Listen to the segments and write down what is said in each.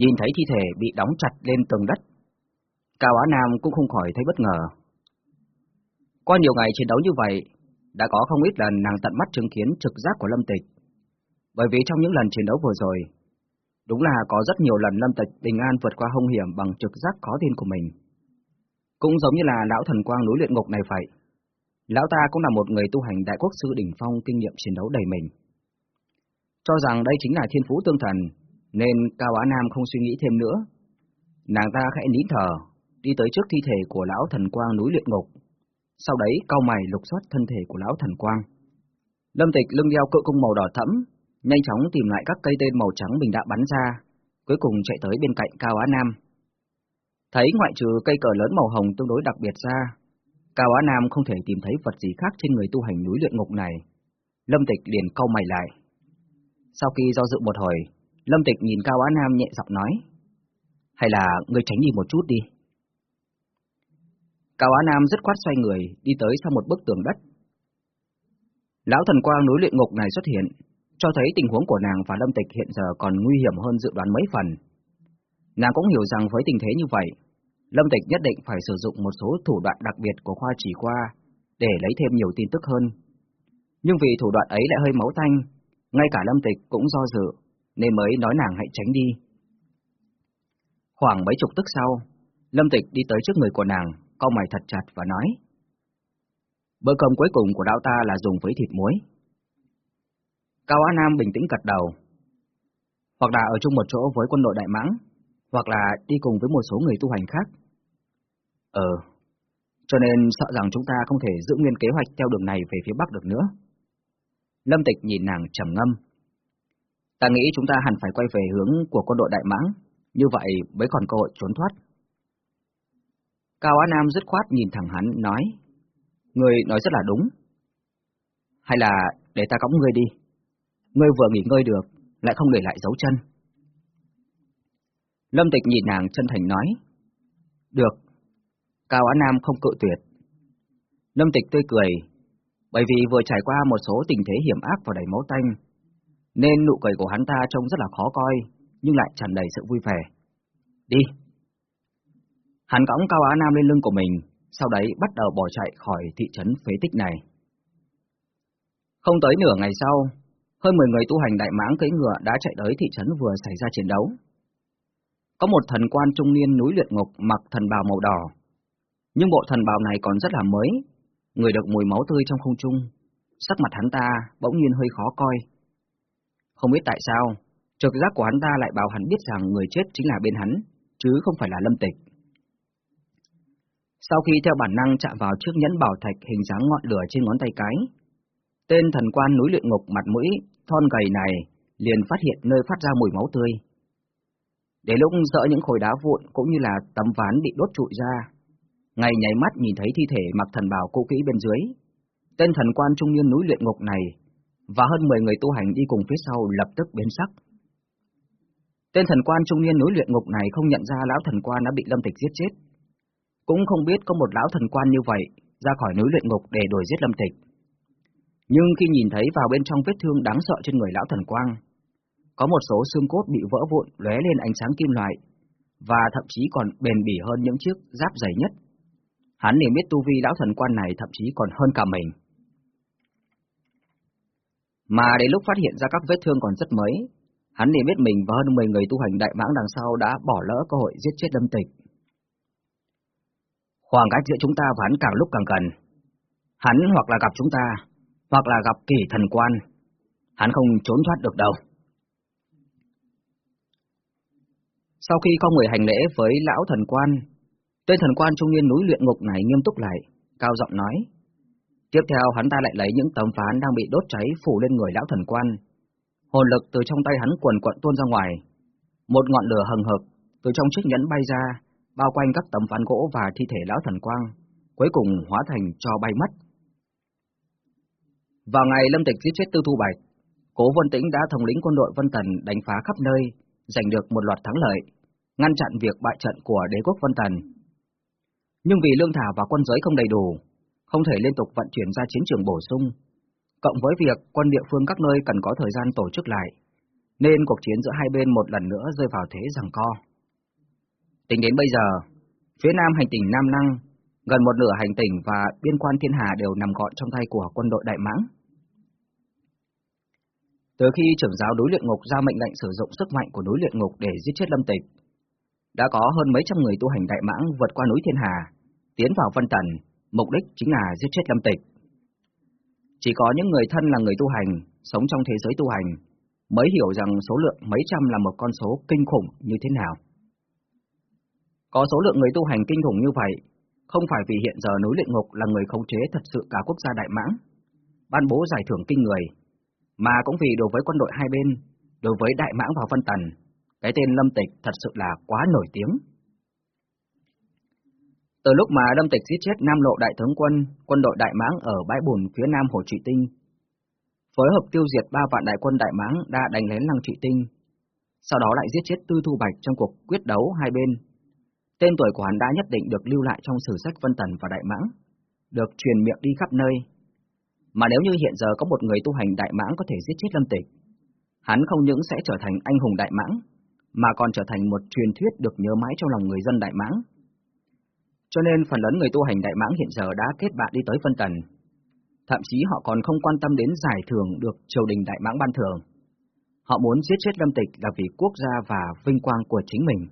Nhìn thấy thi thể bị đóng chặt lên tầng đất, Cao Á Nam cũng không khỏi thấy bất ngờ. Qua nhiều ngày chiến đấu như vậy, đã có không ít lần nàng tận mắt chứng kiến trực giác của Lâm Tịch. Bởi vì trong những lần chiến đấu vừa rồi, đúng là có rất nhiều lần Lâm Tịch bình an vượt qua hung hiểm bằng trực giác khó tin của mình. Cũng giống như là lão thần quang núi luyện ngục này vậy. Lão ta cũng là một người tu hành đại quốc sư đỉnh phong kinh nghiệm chiến đấu đầy mình. Cho rằng đây chính là thiên phú tương thần, nên Cao Á Nam không suy nghĩ thêm nữa. Nàng ta khẽ nín thở, đi tới trước thi thể của lão thần quang núi luyện ngục. Sau đấy cau mày lục soát thân thể của lão thần quang. Lâm Tịch lưng đeo cự cung màu đỏ thẫm, nhanh chóng tìm lại các cây tên màu trắng mình đã bắn ra, cuối cùng chạy tới bên cạnh Cao Á Nam. Thấy ngoại trừ cây cờ lớn màu hồng tương đối đặc biệt ra, Cao Á Nam không thể tìm thấy vật gì khác trên người tu hành núi luyện ngục này. Lâm Tịch liền cau mày lại. Sau khi do dự một hồi, Lâm Tịch nhìn Cao Á Nam nhẹ giọng nói, hay là ngươi tránh đi một chút đi. Cao Á Nam rất khoát xoay người, đi tới sau một bức tường đất. Lão thần quang núi luyện ngục này xuất hiện, cho thấy tình huống của nàng và Lâm Tịch hiện giờ còn nguy hiểm hơn dự đoán mấy phần. Nàng cũng hiểu rằng với tình thế như vậy, Lâm Tịch nhất định phải sử dụng một số thủ đoạn đặc biệt của khoa chỉ khoa để lấy thêm nhiều tin tức hơn. Nhưng vì thủ đoạn ấy lại hơi máu tanh, ngay cả Lâm Tịch cũng do dự, nên mới nói nàng hãy tránh đi. Khoảng mấy chục tức sau, Lâm Tịch đi tới trước người của nàng, cau mày thật chặt và nói Bữa cơm cuối cùng của đạo ta là dùng với thịt muối. Cao Á Nam bình tĩnh cật đầu. Hoặc là ở chung một chỗ với quân đội Đại Mãng, hoặc là đi cùng với một số người tu hành khác. Ờ, cho nên sợ rằng chúng ta không thể giữ nguyên kế hoạch theo đường này về phía Bắc được nữa. Lâm Tịch nhìn nàng trầm ngâm. Ta nghĩ chúng ta hẳn phải quay về hướng của quân đội Đại Mãng, như vậy mới còn cơ hội trốn thoát. Cao Á Nam dứt khoát nhìn thẳng hắn, nói, Người nói rất là đúng. Hay là để ta cõng ngươi đi. Ngươi vừa nghỉ ngơi được, lại không để lại dấu chân. Lâm Tịch nhìn nàng chân thành nói, Được. Cao Á Nam không cự tuyệt. Lâm Tịch tươi cười, bởi vì vừa trải qua một số tình thế hiểm ác và đầy máu tanh, nên nụ cười của hắn ta trông rất là khó coi, nhưng lại tràn đầy sự vui vẻ. Đi! Hắn cõng Cao Á Nam lên lưng của mình, sau đấy bắt đầu bỏ chạy khỏi thị trấn phế tích này. Không tới nửa ngày sau, hơn 10 người tu hành đại mãng cưỡi ngựa đã chạy tới thị trấn vừa xảy ra chiến đấu. Có một thần quan trung niên núi luyện ngục mặc thần bào màu đỏ, nhưng bộ thần bào này còn rất là mới, người được mùi máu tươi trong không trung, sắc mặt hắn ta bỗng nhiên hơi khó coi. Không biết tại sao, trực giác của hắn ta lại bảo hắn biết rằng người chết chính là bên hắn, chứ không phải là lâm tịch. Sau khi theo bản năng chạm vào chiếc nhẫn bảo thạch hình dáng ngọn lửa trên ngón tay cái, tên thần quan núi luyện ngục mặt mũi thon gầy này liền phát hiện nơi phát ra mùi máu tươi. Để lúc dỡ những khối đá vụn cũng như là tấm ván bị đốt trụi ra, ngay nháy mắt nhìn thấy thi thể mặc thần bào cô kỹ bên dưới, tên thần quan trung niên núi luyện ngục này và hơn 10 người tu hành đi cùng phía sau lập tức biến sắc. Tên thần quan trung niên núi luyện ngục này không nhận ra lão thần quan đã bị Lâm Tịch giết chết, cũng không biết có một lão thần quan như vậy ra khỏi núi luyện ngục để đuổi giết Lâm Tịch. Nhưng khi nhìn thấy vào bên trong vết thương đáng sợ trên người lão thần quang, có một số xương cốt bị vỡ vụn lóe lên ánh sáng kim loại, và thậm chí còn bền bỉ hơn những chiếc giáp dày nhất. Hắn liền biết tu vi lão thần quan này thậm chí còn hơn cả mình. Mà đến lúc phát hiện ra các vết thương còn rất mới, hắn liền biết mình và hơn 10 người tu hành đại mãng đằng sau đã bỏ lỡ cơ hội giết chết Lâm Tịch. Khoảng cách giữa chúng ta và hắn càng lúc càng gần. Hắn hoặc là gặp chúng ta, hoặc là gặp kỳ thần quan. Hắn không trốn thoát được đâu. Sau khi có người hành lễ với lão thần quan, tên thần quan trung niên núi luyện ngục này nghiêm túc lại, cao giọng nói. Tiếp theo hắn ta lại lấy những tấm phán đang bị đốt cháy phủ lên người lão thần quan. Hồn lực từ trong tay hắn quần quận tuôn ra ngoài. Một ngọn lửa hừng hực từ trong chiếc nhẫn bay ra, bao quanh các tấm ván gỗ và thi thể lão thần quang, cuối cùng hóa thành cho bay mất. Vào ngày Lâm Tịch giết chết Tư Thu Bạch, Cố Vân Tĩnh đã thống lĩnh quân đội Vân Tần đánh phá khắp nơi, giành được một loạt thắng lợi, ngăn chặn việc bại trận của đế quốc Vân Tần. Nhưng vì lương thảo và quân giới không đầy đủ, không thể liên tục vận chuyển ra chiến trường bổ sung, cộng với việc quân địa phương các nơi cần có thời gian tổ chức lại, nên cuộc chiến giữa hai bên một lần nữa rơi vào thế giằng co. Tính đến bây giờ, phía nam hành tỉnh Nam Năng, gần một nửa hành tỉnh và biên quan thiên hà đều nằm gọn trong tay của quân đội Đại Mãng. Từ khi trưởng giáo đối luyện ngục ra mệnh lệnh sử dụng sức mạnh của núi luyện ngục để giết chết Lâm Tịch, đã có hơn mấy trăm người tu hành Đại Mãng vượt qua núi Thiên Hà, tiến vào Vân Tần, mục đích chính là giết chết Lâm Tịch. Chỉ có những người thân là người tu hành, sống trong thế giới tu hành, mới hiểu rằng số lượng mấy trăm là một con số kinh khủng như thế nào. Có số lượng người tu hành kinh khủng như vậy, không phải vì hiện giờ núi luyện ngục là người khống chế thật sự cả quốc gia Đại Mãng, ban bố giải thưởng kinh người, mà cũng vì đối với quân đội hai bên, đối với Đại Mãng và Vân Tần, cái tên Lâm Tịch thật sự là quá nổi tiếng. Từ lúc mà Lâm Tịch giết chết Nam Lộ Đại Tướng Quân, quân đội Đại Mãng ở bãi bùn phía nam Hồ Trị Tinh, phối hợp tiêu diệt ba vạn đại quân Đại Mãng đã đánh lén Lăng Trị Tinh, sau đó lại giết chết Tư Thu Bạch trong cuộc quyết đấu hai bên. Tên tuổi của hắn đã nhất định được lưu lại trong sử sách Vân Tần và Đại Mãng, được truyền miệng đi khắp nơi. Mà nếu như hiện giờ có một người tu hành Đại Mãng có thể giết chết Lâm Tịch, hắn không những sẽ trở thành anh hùng Đại Mãng, mà còn trở thành một truyền thuyết được nhớ mãi trong lòng người dân Đại Mãng. Cho nên phần lớn người tu hành Đại Mãng hiện giờ đã kết bạn đi tới phân tần. Thậm chí họ còn không quan tâm đến giải thưởng được triều đình Đại Mãng ban thưởng. Họ muốn giết chết Lâm Tịch là vì quốc gia và vinh quang của chính mình.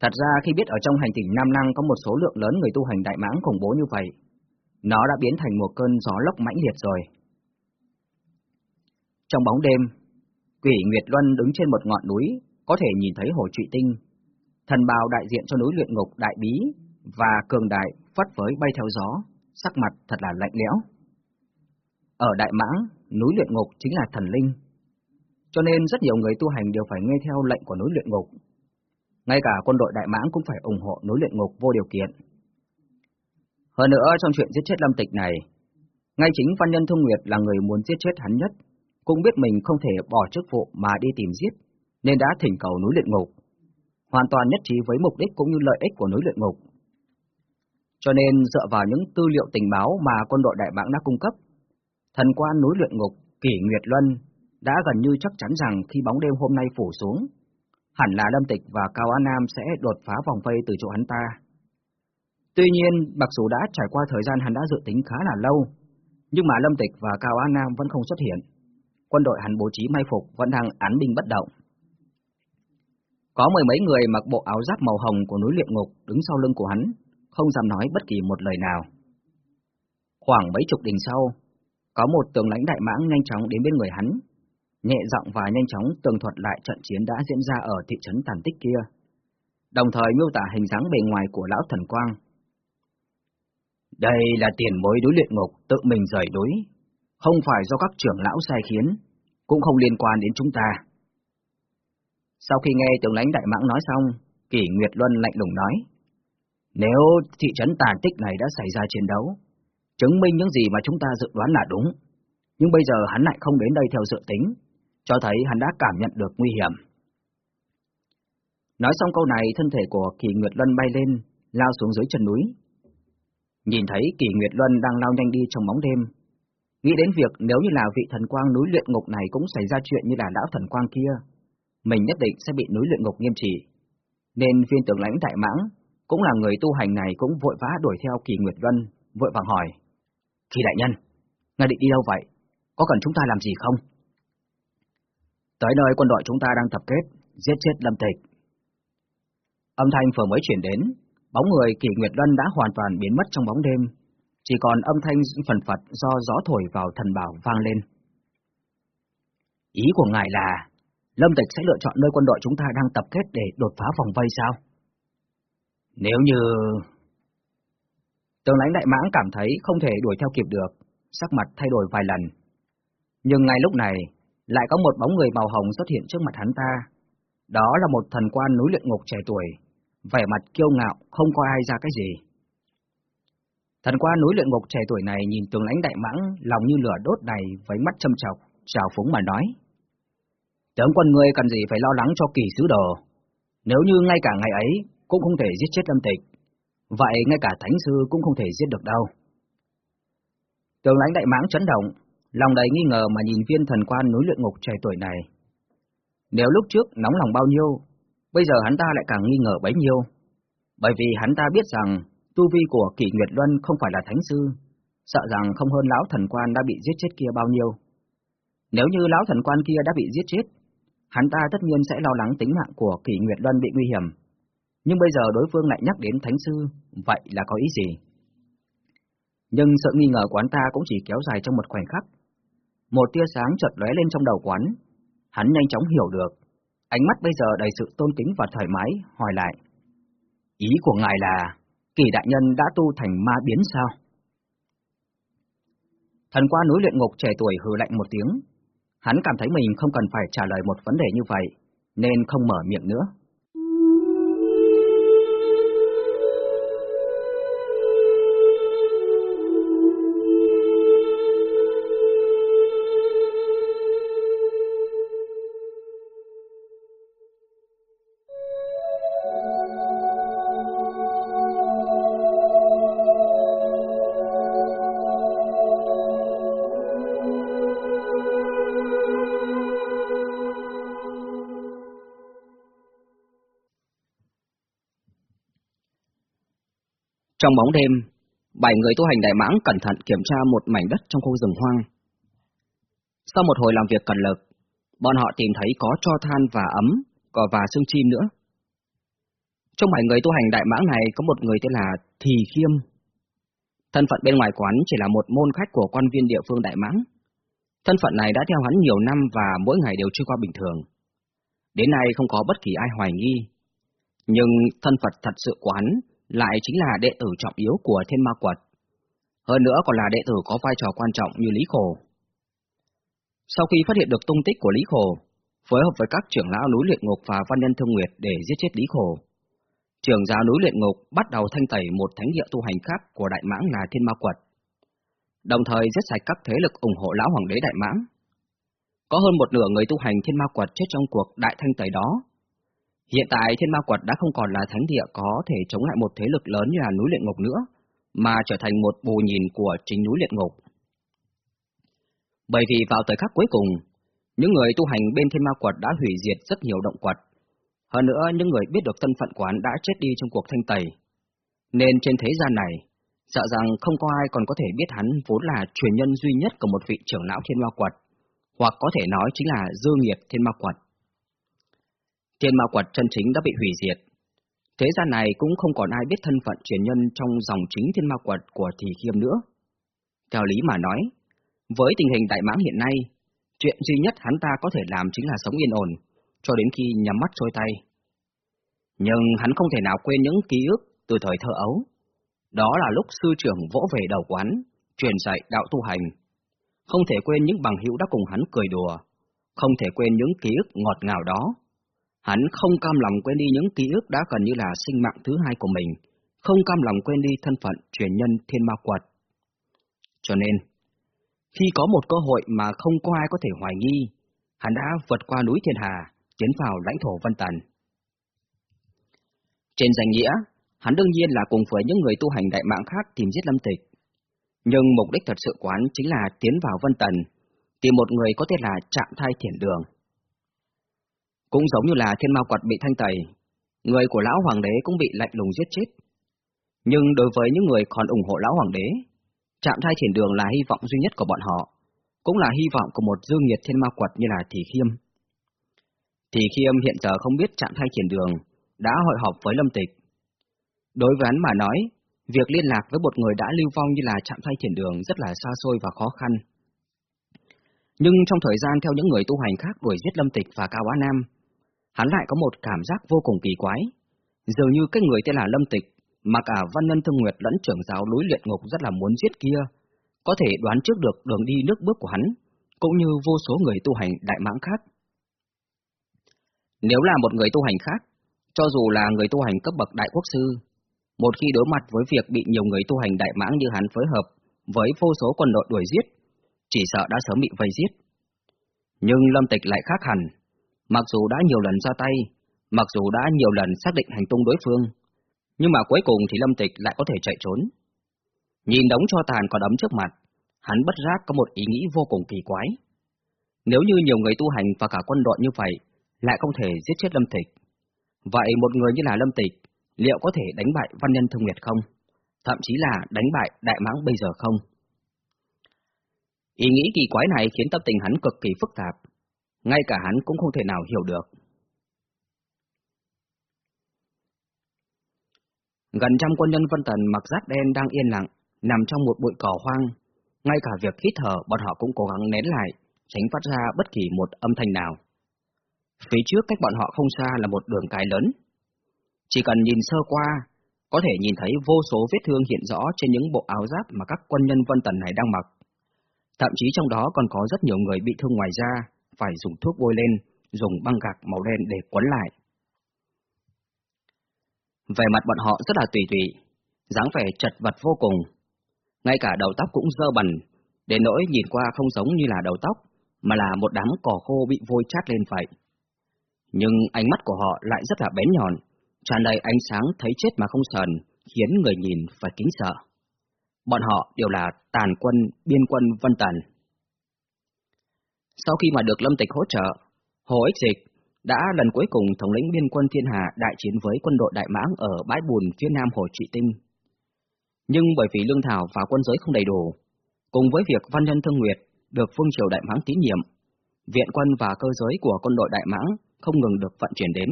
Thật ra khi biết ở trong hành tỉnh Nam Năng có một số lượng lớn người tu hành Đại Mãng khủng bố như vậy, nó đã biến thành một cơn gió lốc mãnh liệt rồi. Trong bóng đêm, Quỷ Nguyệt Luân đứng trên một ngọn núi, có thể nhìn thấy hồ trụy tinh. Thần bào đại diện cho núi luyện ngục đại bí và cường đại phất với bay theo gió, sắc mặt thật là lạnh lẽo. Ở Đại Mãng, núi luyện ngục chính là thần linh. Cho nên rất nhiều người tu hành đều phải nghe theo lệnh của núi luyện ngục. Ngay cả quân đội Đại Mãng cũng phải ủng hộ núi luyện ngục vô điều kiện. Hơn nữa trong chuyện giết chết Lâm Tịch này, ngay chính Văn Nhân Thông Nguyệt là người muốn giết chết hắn nhất, cũng biết mình không thể bỏ chức vụ mà đi tìm giết, nên đã thỉnh cầu núi luyện ngục, hoàn toàn nhất trí với mục đích cũng như lợi ích của núi luyện ngục. Cho nên dựa vào những tư liệu tình báo mà quân đội Đại Mãng đã cung cấp, thần quan núi luyện ngục Kỷ Nguyệt Luân đã gần như chắc chắn rằng khi bóng đêm hôm nay phủ xuống, hẳn là Lâm Tịch và Cao An Nam sẽ đột phá vòng vây từ chỗ hắn ta. Tuy nhiên, mặc dù đã trải qua thời gian hắn đã dự tính khá là lâu, nhưng mà Lâm Tịch và Cao An Nam vẫn không xuất hiện quân đội hắn bố trí mai phục vẫn đang án binh bất động. Có mười mấy người mặc bộ áo giáp màu hồng của núi luyện ngục đứng sau lưng của hắn, không dám nói bất kỳ một lời nào. Khoảng mấy chục đình sau, có một tướng lãnh đại mãng nhanh chóng đến bên người hắn, nhẹ giọng và nhanh chóng tường thuật lại trận chiến đã diễn ra ở thị trấn Tàn Tích kia, đồng thời miêu tả hình dáng bề ngoài của lão thần quang. Đây là tiền bối đối luyện ngục tự mình rời núi, không phải do các trưởng lão sai khiến, cũng không liên quan đến chúng ta. Sau khi nghe tướng lãnh đại mãng nói xong, Kỷ Nguyệt Luân lạnh lùng nói, nếu thị trấn tàn tích này đã xảy ra chiến đấu, chứng minh những gì mà chúng ta dự đoán là đúng, nhưng bây giờ hắn lại không đến đây theo dự tính, cho thấy hắn đã cảm nhận được nguy hiểm. Nói xong câu này, thân thể của Kỳ Nguyệt Luân bay lên, lao xuống dưới chân núi. Nhìn thấy Kỳ Nguyệt Luân đang lao nhanh đi trong bóng đêm, Nghĩ đến việc nếu như là vị thần quang núi luyện ngục này cũng xảy ra chuyện như là lão thần quang kia, mình nhất định sẽ bị núi luyện ngục nghiêm trị. Nên viên tướng lãnh đại mãng, cũng là người tu hành này cũng vội vã đuổi theo kỳ Nguyệt Vân, vội vàng hỏi. Kỳ đại nhân, ngài định đi đâu vậy? Có cần chúng ta làm gì không? Tới nơi quân đội chúng ta đang tập kết, giết chết Lâm Tịch. Âm thanh vừa mới chuyển đến, bóng người kỳ Nguyệt vân đã hoàn toàn biến mất trong bóng đêm, chỉ còn âm thanh phần phật do gió thổi vào thần bảo vang lên. Ý của ngài là, Lâm Tịch sẽ lựa chọn nơi quân đội chúng ta đang tập kết để đột phá vòng vây sao? Nếu như... Tướng lãnh đại mãng cảm thấy không thể đuổi theo kịp được, sắc mặt thay đổi vài lần. Nhưng ngay lúc này, lại có một bóng người màu hồng xuất hiện trước mặt hắn ta. Đó là một thần quan núi luyện ngục trẻ tuổi, vẻ mặt kiêu ngạo, không có ai ra cái gì. Thần qua núi luyện ngục trẻ tuổi này nhìn tướng lãnh đại mãng, lòng như lửa đốt đầy với mắt châm chọc, trào phúng mà nói. Tướng quân ngươi cần gì phải lo lắng cho kỳ sứ đồ. Nếu như ngay cả ngày ấy cũng không thể giết chết lâm tịch, vậy ngay cả thánh sư cũng không thể giết được đâu. Tướng lãnh đại mãng chấn động, Lòng đầy nghi ngờ mà nhìn viên thần quan núi luyện ngục trẻ tuổi này. Nếu lúc trước nóng lòng bao nhiêu, bây giờ hắn ta lại càng nghi ngờ bấy nhiêu. Bởi vì hắn ta biết rằng tu vi của kỷ Nguyệt Luân không phải là thánh sư, sợ rằng không hơn lão thần quan đã bị giết chết kia bao nhiêu. Nếu như lão thần quan kia đã bị giết chết, hắn ta tất nhiên sẽ lo lắng tính mạng của kỷ Nguyệt Luân bị nguy hiểm. Nhưng bây giờ đối phương lại nhắc đến thánh sư, vậy là có ý gì? Nhưng sự nghi ngờ của hắn ta cũng chỉ kéo dài trong một khoảnh khắc. Một tia sáng chợt lóe lên trong đầu quán, hắn nhanh chóng hiểu được. Ánh mắt bây giờ đầy sự tôn kính và thoải mái, hỏi lại. Ý của ngài là, kỳ đại nhân đã tu thành ma biến sao? Thần qua núi luyện ngục trẻ tuổi hừ lạnh một tiếng. Hắn cảm thấy mình không cần phải trả lời một vấn đề như vậy, nên không mở miệng nữa. Trong bóng đêm, bảy người tu hành đại mãng cẩn thận kiểm tra một mảnh đất trong khu rừng hoang. Sau một hồi làm việc cần lực, bọn họ tìm thấy có cho than và ấm, cỏ và xương chim nữa. Trong bảy người tu hành đại mãng này có một người tên là Thì Khiêm. Thân phận bên ngoài quán chỉ là một môn khách của quan viên địa phương đại mãng. Thân phận này đã theo hắn nhiều năm và mỗi ngày đều trôi qua bình thường. Đến nay không có bất kỳ ai hoài nghi. Nhưng thân phận thật sự của hắn lại chính là đệ tử trọng yếu của thiên ma quật. Hơn nữa còn là đệ tử có vai trò quan trọng như Lý Khổ. Sau khi phát hiện được tung tích của Lý Khổ, phối hợp với các trưởng lão núi luyện ngục và văn nhân thương nguyệt để giết chết Lý Khổ. Trưởng giáo núi luyện ngục bắt đầu thanh tẩy một thánh địa tu hành khác của Đại Mãng là Thiên Ma Quật, đồng thời giết sạch các thế lực ủng hộ lão hoàng đế Đại Mãng. Có hơn một nửa người tu hành Thiên Ma Quật chết trong cuộc đại thanh tẩy đó, Hiện tại thiên ma quật đã không còn là thánh địa có thể chống lại một thế lực lớn như là núi luyện ngục nữa, mà trở thành một bù nhìn của chính núi luyện ngục. Bởi vì vào thời khắc cuối cùng, những người tu hành bên thiên ma quật đã hủy diệt rất nhiều động quật. Hơn nữa, những người biết được thân phận quán đã chết đi trong cuộc thanh tẩy. Nên trên thế gian này, sợ rằng không có ai còn có thể biết hắn vốn là truyền nhân duy nhất của một vị trưởng lão thiên ma quật, hoặc có thể nói chính là dư nghiệp thiên ma quật. Thiên ma quật chân chính đã bị hủy diệt. Thế gian này cũng không còn ai biết thân phận truyền nhân trong dòng chính thiên ma quật của Thì Khiêm nữa. Theo lý mà nói, với tình hình đại mãng hiện nay, chuyện duy nhất hắn ta có thể làm chính là sống yên ổn, cho đến khi nhắm mắt trôi tay. Nhưng hắn không thể nào quên những ký ức từ thời thơ ấu. Đó là lúc sư trưởng vỗ về đầu quán, truyền dạy đạo tu hành. Không thể quên những bằng hữu đã cùng hắn cười đùa, không thể quên những ký ức ngọt ngào đó Hắn không cam lòng quên đi những ký ức đã gần như là sinh mạng thứ hai của mình, không cam lòng quên đi thân phận truyền nhân thiên ma quật. Cho nên, khi có một cơ hội mà không có ai có thể hoài nghi, hắn đã vượt qua núi Thiên Hà, tiến vào lãnh thổ Vân Tần. Trên danh nghĩa, hắn đương nhiên là cùng với những người tu hành đại mạng khác tìm giết Lâm Tịch. Nhưng mục đích thật sự quán chính là tiến vào Vân Tần, tìm một người có thể là chạm thai thiền đường. Cũng giống như là thiên ma quật bị thanh tẩy, người của lão hoàng đế cũng bị lạnh lùng giết chết. Nhưng đối với những người còn ủng hộ lão hoàng đế, chạm thai thiền đường là hy vọng duy nhất của bọn họ, cũng là hy vọng của một dương nhiệt thiên ma quật như là Thị Khiêm. Thị Khiêm hiện giờ không biết chạm thai thiền đường, đã hội họp với Lâm Tịch. Đối với hắn mà nói, việc liên lạc với một người đã lưu vong như là chạm thai thiền đường rất là xa xôi và khó khăn. Nhưng trong thời gian theo những người tu hành khác đuổi giết Lâm Tịch và Cao Á Nam, hắn lại có một cảm giác vô cùng kỳ quái. Dường như cái người tên là Lâm Tịch, mà cả Văn Nhân Thương Nguyệt lẫn trưởng giáo núi luyện ngục rất là muốn giết kia, có thể đoán trước được đường đi nước bước của hắn, cũng như vô số người tu hành đại mãng khác. Nếu là một người tu hành khác, cho dù là người tu hành cấp bậc đại quốc sư, một khi đối mặt với việc bị nhiều người tu hành đại mãng như hắn phối hợp với vô số quân đội đuổi giết, chỉ sợ đã sớm bị vây giết. Nhưng Lâm Tịch lại khác hẳn, Mặc dù đã nhiều lần ra tay, mặc dù đã nhiều lần xác định hành tung đối phương, nhưng mà cuối cùng thì Lâm Tịch lại có thể chạy trốn. Nhìn đống cho tàn còn ấm trước mặt, hắn bất giác có một ý nghĩ vô cùng kỳ quái. Nếu như nhiều người tu hành và cả quân đội như vậy, lại không thể giết chết Lâm Tịch. Vậy một người như là Lâm Tịch, liệu có thể đánh bại Văn Nhân Thương Nguyệt không? Thậm chí là đánh bại Đại Mãng bây giờ không? Ý nghĩ kỳ quái này khiến tâm tình hắn cực kỳ phức tạp, ngay cả hắn cũng không thể nào hiểu được. Gần trăm quân nhân Vân Tần mặc giáp đen đang yên lặng, nằm trong một bụi cỏ hoang. Ngay cả việc hít thở, bọn họ cũng cố gắng nén lại, tránh phát ra bất kỳ một âm thanh nào. Phía trước cách bọn họ không xa là một đường cái lớn. Chỉ cần nhìn sơ qua, có thể nhìn thấy vô số vết thương hiện rõ trên những bộ áo giáp mà các quân nhân Vân Tần này đang mặc. Thậm chí trong đó còn có rất nhiều người bị thương ngoài da, phải dùng thuốc bôi lên, dùng băng gạc màu đen để quấn lại. Về mặt bọn họ rất là tùy tùy, dáng vẻ chật vật vô cùng. Ngay cả đầu tóc cũng dơ bẩn, đến nỗi nhìn qua không giống như là đầu tóc, mà là một đám cỏ khô bị vôi chát lên vậy. Nhưng ánh mắt của họ lại rất là bén nhọn, tràn đầy ánh sáng thấy chết mà không sờn, khiến người nhìn phải kính sợ. Bọn họ đều là tàn quân, biên quân Vân Tần. Sau khi mà được Lâm Tịch hỗ trợ, Hồ Ích Dịch đã lần cuối cùng thống lĩnh biên quân thiên hà đại chiến với quân đội Đại Mãng ở bãi bùn phía nam Hồ Trị Tinh. Nhưng bởi vì lương thảo và quân giới không đầy đủ, cùng với việc Văn Nhân Thương Nguyệt được Phương Triều Đại Mãng tín nhiệm, viện quân và cơ giới của quân đội Đại Mãng không ngừng được vận chuyển đến,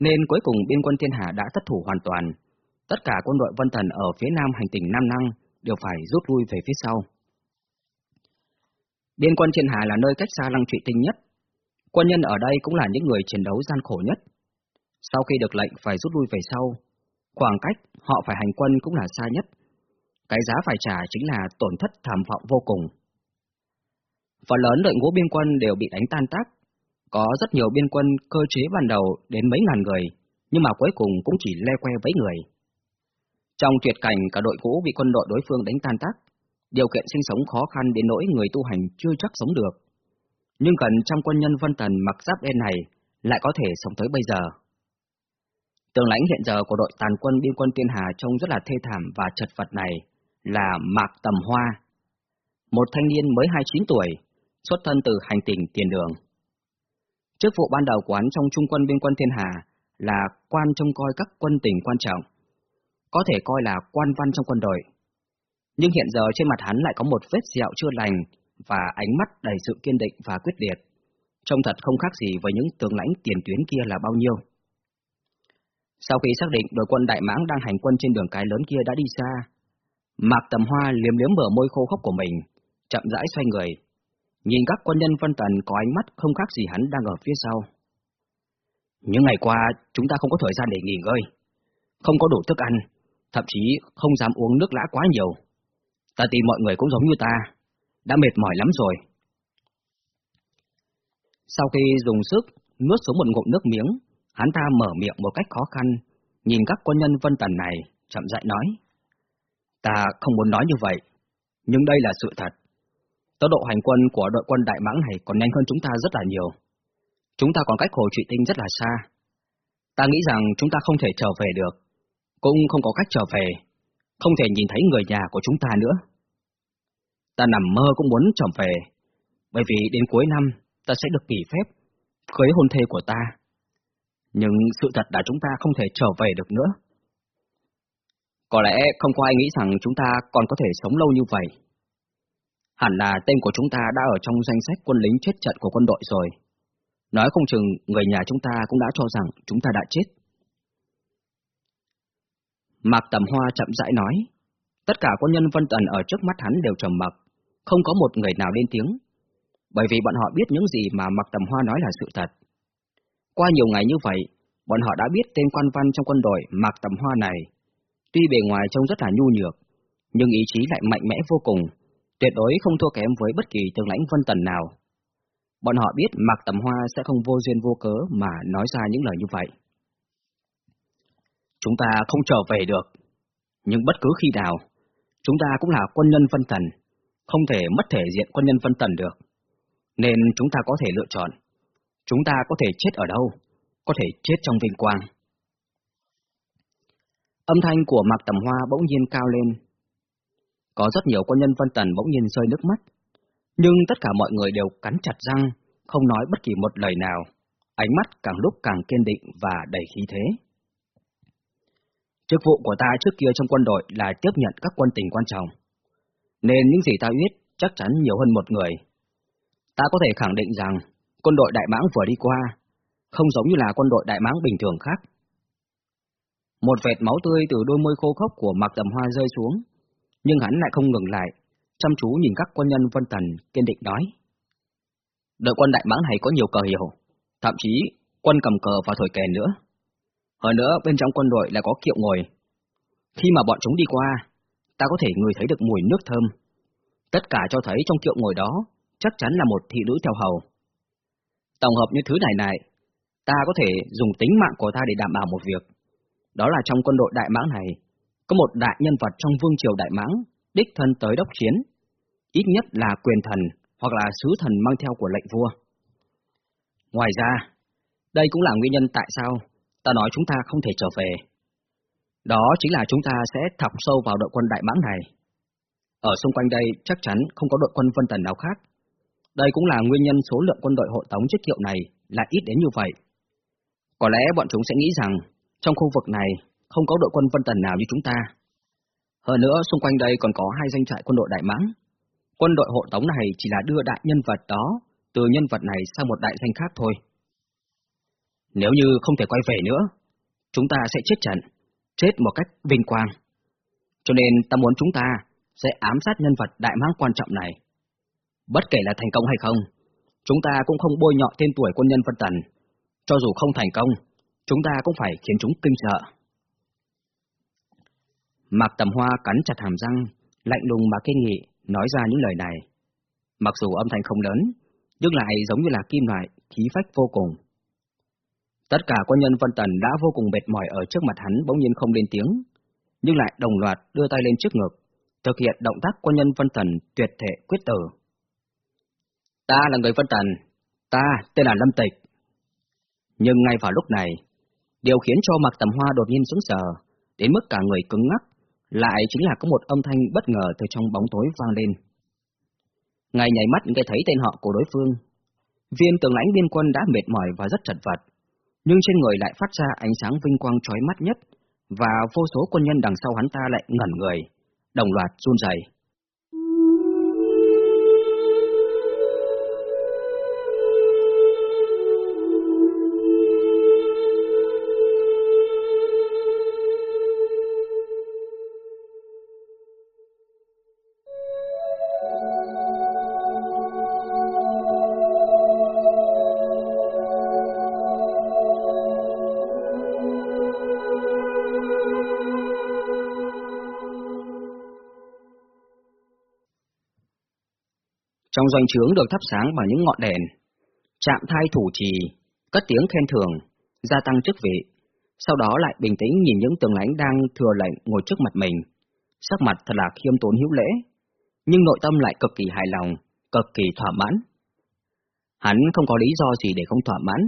nên cuối cùng biên quân thiên hà đã thất thủ hoàn toàn. Tất cả quân đội Vân Thần ở phía nam hành tỉnh Nam Năng đều phải rút lui về phía sau. Biên quân thiên hà là nơi cách xa Lăng Trụy Tinh nhất, Quân nhân ở đây cũng là những người chiến đấu gian khổ nhất. Sau khi được lệnh phải rút lui về sau, khoảng cách họ phải hành quân cũng là xa nhất. Cái giá phải trả chính là tổn thất thảm vọng vô cùng. Phần lớn đội ngũ biên quân đều bị đánh tan tác. Có rất nhiều biên quân cơ chế ban đầu đến mấy ngàn người, nhưng mà cuối cùng cũng chỉ le que với người. Trong tuyệt cảnh cả đội ngũ bị quân đội đối phương đánh tan tác, điều kiện sinh sống khó khăn đến nỗi người tu hành chưa chắc sống được nhưng gần trăm quân nhân Vân Tần mặc giáp đen này lại có thể sống tới bây giờ. Tường lãnh hiện giờ của đội tàn quân biên quân Tiên Hà trông rất là thê thảm và chật vật này là Mạc Tầm Hoa, một thanh niên mới 29 tuổi, xuất thân từ hành tỉnh tiền đường. Chức vụ ban đầu quán trong trung quân biên quân Thiên Hà là quan trông coi các quân tỉnh quan trọng, có thể coi là quan văn trong quân đội. Nhưng hiện giờ trên mặt hắn lại có một vết sẹo chưa lành và ánh mắt đầy sự kiên định và quyết liệt, trông thật không khác gì với những tướng lãnh tiền tuyến kia là bao nhiêu. Sau khi xác định đội quân Đại Mãng đang hành quân trên đường cái lớn kia đã đi xa, Mạc Tầm Hoa liếm liếm bờ môi khô khốc của mình, chậm rãi xoay người, nhìn các quân nhân phân tần có ánh mắt không khác gì hắn đang ở phía sau. Những ngày qua, chúng ta không có thời gian để nghỉ ngơi, không có đủ thức ăn, thậm chí không dám uống nước lã quá nhiều. Ta tìm mọi người cũng giống như ta, đã mệt mỏi lắm rồi. Sau khi dùng sức nuốt xuống một ngụm nước miếng, hắn ta mở miệng một cách khó khăn, nhìn các quân nhân vân tần này, chậm rãi nói. Ta không muốn nói như vậy, nhưng đây là sự thật. Tốc độ hành quân của đội quân Đại Mãng này còn nhanh hơn chúng ta rất là nhiều. Chúng ta còn cách Hồ Trụy Tinh rất là xa. Ta nghĩ rằng chúng ta không thể trở về được, cũng không có cách trở về, không thể nhìn thấy người nhà của chúng ta nữa. Ta nằm mơ cũng muốn trở về, bởi vì đến cuối năm ta sẽ được nghỉ phép, cưới hôn thê của ta. Nhưng sự thật là chúng ta không thể trở về được nữa. Có lẽ không có ai nghĩ rằng chúng ta còn có thể sống lâu như vậy. Hẳn là tên của chúng ta đã ở trong danh sách quân lính chết trận của quân đội rồi. Nói không chừng người nhà chúng ta cũng đã cho rằng chúng ta đã chết. Mạc Tầm Hoa chậm rãi nói, tất cả quân nhân Vân Tần ở trước mắt hắn đều trầm mặc, không có một người nào lên tiếng, bởi vì bọn họ biết những gì mà Mạc Tầm Hoa nói là sự thật. Qua nhiều ngày như vậy, bọn họ đã biết tên quan văn trong quân đội Mạc Tầm Hoa này, tuy bề ngoài trông rất là nhu nhược, nhưng ý chí lại mạnh mẽ vô cùng, tuyệt đối không thua kém với bất kỳ tướng lãnh Vân Tần nào. Bọn họ biết Mạc Tầm Hoa sẽ không vô duyên vô cớ mà nói ra những lời như vậy. Chúng ta không trở về được, nhưng bất cứ khi nào, chúng ta cũng là quân nhân phân Tần, không thể mất thể diện quân nhân phân tần được. Nên chúng ta có thể lựa chọn. Chúng ta có thể chết ở đâu? Có thể chết trong vinh quang. Âm thanh của Mạc Tầm Hoa bỗng nhiên cao lên. Có rất nhiều quân nhân phân Tần bỗng nhiên rơi nước mắt, nhưng tất cả mọi người đều cắn chặt răng, không nói bất kỳ một lời nào, ánh mắt càng lúc càng kiên định và đầy khí thế. Chức vụ của ta trước kia trong quân đội là tiếp nhận các quân tình quan trọng, nên những gì ta biết chắc chắn nhiều hơn một người. Ta có thể khẳng định rằng quân đội Đại Mãng vừa đi qua, không giống như là quân đội Đại Mãng bình thường khác. Một vệt máu tươi từ đôi môi khô khốc của Mạc Tầm Hoa rơi xuống, nhưng hắn lại không ngừng lại, chăm chú nhìn các quân nhân Vân Tần, kiên định nói. Đội quân Đại Mãng này có nhiều cờ hiệu, thậm chí quân cầm cờ và thổi kèn nữa. Hơn nữa, bên trong quân đội lại có kiệu ngồi. Khi mà bọn chúng đi qua, ta có thể ngửi thấy được mùi nước thơm. Tất cả cho thấy trong kiệu ngồi đó chắc chắn là một thị nữ theo hầu. Tổng hợp như thứ này này, ta có thể dùng tính mạng của ta để đảm bảo một việc. Đó là trong quân đội Đại Mãng này, có một đại nhân vật trong vương triều Đại Mãng, đích thân tới đốc chiến. Ít nhất là quyền thần hoặc là sứ thần mang theo của lệnh vua. Ngoài ra, đây cũng là nguyên nhân tại sao ta nói chúng ta không thể trở về. Đó chính là chúng ta sẽ thọc sâu vào đội quân Đại Mãng này. Ở xung quanh đây chắc chắn không có đội quân Vân Tần nào khác. Đây cũng là nguyên nhân số lượng quân đội hộ tống chiếc kiệu này là ít đến như vậy. Có lẽ bọn chúng sẽ nghĩ rằng trong khu vực này không có đội quân Vân Tần nào như chúng ta. Hơn nữa, xung quanh đây còn có hai danh trại quân đội Đại Mãng. Quân đội hộ tống này chỉ là đưa đại nhân vật đó từ nhân vật này sang một đại danh khác thôi. Nếu như không thể quay về nữa, chúng ta sẽ chết trận, chết một cách vinh quang. Cho nên ta muốn chúng ta sẽ ám sát nhân vật đại mãng quan trọng này. Bất kể là thành công hay không, chúng ta cũng không bôi nhọ tên tuổi quân nhân Vân Tần. Cho dù không thành công, chúng ta cũng phải khiến chúng kinh sợ. Mạc Tầm Hoa cắn chặt hàm răng, lạnh lùng mà kiên nghị, nói ra những lời này. Mặc dù âm thanh không lớn, nhưng lại giống như là kim loại, khí phách vô cùng. Tất cả quân nhân Vân Tần đã vô cùng mệt mỏi ở trước mặt hắn bỗng nhiên không lên tiếng, nhưng lại đồng loạt đưa tay lên trước ngực, thực hiện động tác quân nhân Vân Tần tuyệt thể quyết tử. Ta là người Vân Tần, ta tên là Lâm Tịch. Nhưng ngay vào lúc này, điều khiến cho Mạc Tầm Hoa đột nhiên sững sờ, đến mức cả người cứng ngắc, lại chính là có một âm thanh bất ngờ từ trong bóng tối vang lên. Ngay nhảy mắt nghe thấy tên họ của đối phương. Viên tường lãnh biên quân đã mệt mỏi và rất chật vật, nhưng trên người lại phát ra ánh sáng vinh quang chói mắt nhất, và vô số quân nhân đằng sau hắn ta lại ngẩn người, đồng loạt run rẩy. Trong doanh trướng được thắp sáng bằng những ngọn đèn, chạm thai thủ trì, cất tiếng khen thưởng, gia tăng chức vị, sau đó lại bình tĩnh nhìn những tường lãnh đang thừa lệnh ngồi trước mặt mình, sắc mặt thật là khiêm tốn hữu lễ, nhưng nội tâm lại cực kỳ hài lòng, cực kỳ thỏa mãn. Hắn không có lý do gì để không thỏa mãn,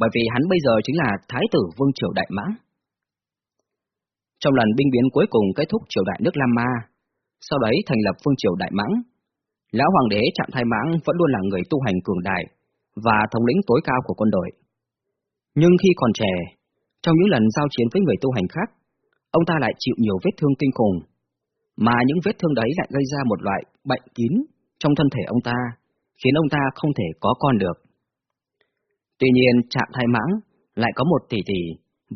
bởi vì hắn bây giờ chính là Thái tử Vương Triều Đại Mã. Trong lần binh biến cuối cùng kết thúc triều đại nước Lam Ma, sau đấy thành lập Vương Triều Đại Mãng, Lão Hoàng đế Trạm Thái Mãng vẫn luôn là người tu hành cường đại và thống lĩnh tối cao của quân đội. Nhưng khi còn trẻ, trong những lần giao chiến với người tu hành khác, ông ta lại chịu nhiều vết thương kinh khủng, mà những vết thương đấy lại gây ra một loại bệnh kín trong thân thể ông ta, khiến ông ta không thể có con được. Tuy nhiên, Trạm Thái Mãng lại có một tỷ tỷ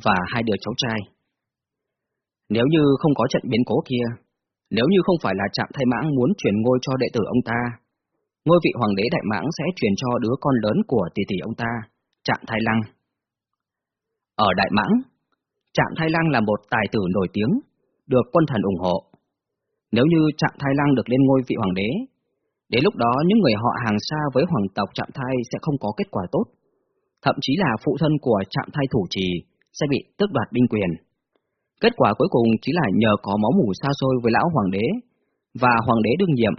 và hai đứa cháu trai. Nếu như không có trận biến cố kia, nếu như không phải là Trạm Thái Mãng muốn truyền ngôi cho đệ tử ông ta, ngôi vị hoàng đế Đại Mãng sẽ truyền cho đứa con lớn của tỷ tỷ ông ta, Trạm Thái Lăng. Ở Đại Mãng, Trạm Thái Lăng là một tài tử nổi tiếng, được quân thần ủng hộ. Nếu như Trạm Thái Lăng được lên ngôi vị hoàng đế, đến lúc đó những người họ hàng xa với hoàng tộc Trạm Thái sẽ không có kết quả tốt, thậm chí là phụ thân của Trạm Thái thủ trì sẽ bị tước đoạt binh quyền. Kết quả cuối cùng chỉ là nhờ có máu mủ xa xôi với lão hoàng đế và hoàng đế đương nhiệm,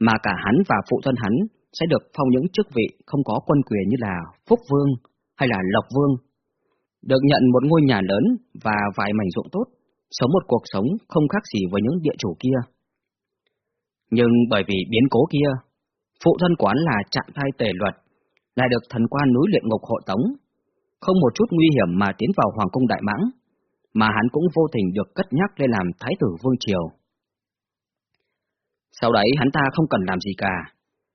mà cả hắn và phụ thân hắn sẽ được phong những chức vị không có quân quyền như là Phúc Vương hay là Lộc Vương. Được nhận một ngôi nhà lớn và vài mảnh ruộng tốt, sống một cuộc sống không khác gì với những địa chủ kia. Nhưng bởi vì biến cố kia, phụ thân quán là trạng thai tề luật, lại được thần quan núi luyện ngục hộ tống, không một chút nguy hiểm mà tiến vào Hoàng cung Đại Mãng, mà hắn cũng vô tình được cất nhắc lên làm Thái tử Vương Triều. Sau đấy hắn ta không cần làm gì cả,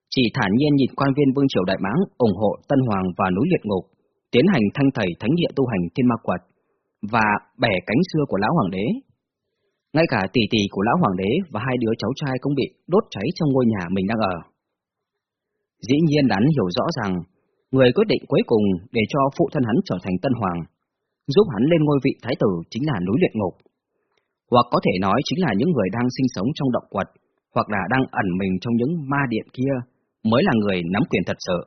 chỉ thản nhiên nhìn quan viên Vương Triều Đại Mãng ủng hộ Tân Hoàng và núi liệt ngục, tiến hành thanh thầy thánh địa tu hành thiên ma quật và bẻ cánh xưa của lão hoàng đế. Ngay cả tỷ tỷ của lão hoàng đế và hai đứa cháu trai cũng bị đốt cháy trong ngôi nhà mình đang ở. Dĩ nhiên hắn hiểu rõ rằng người quyết định cuối cùng để cho phụ thân hắn trở thành tân hoàng, giúp hắn lên ngôi vị thái tử chính là núi luyện ngục. Hoặc có thể nói chính là những người đang sinh sống trong động quật, hoặc là đang ẩn mình trong những ma điện kia, mới là người nắm quyền thật sự.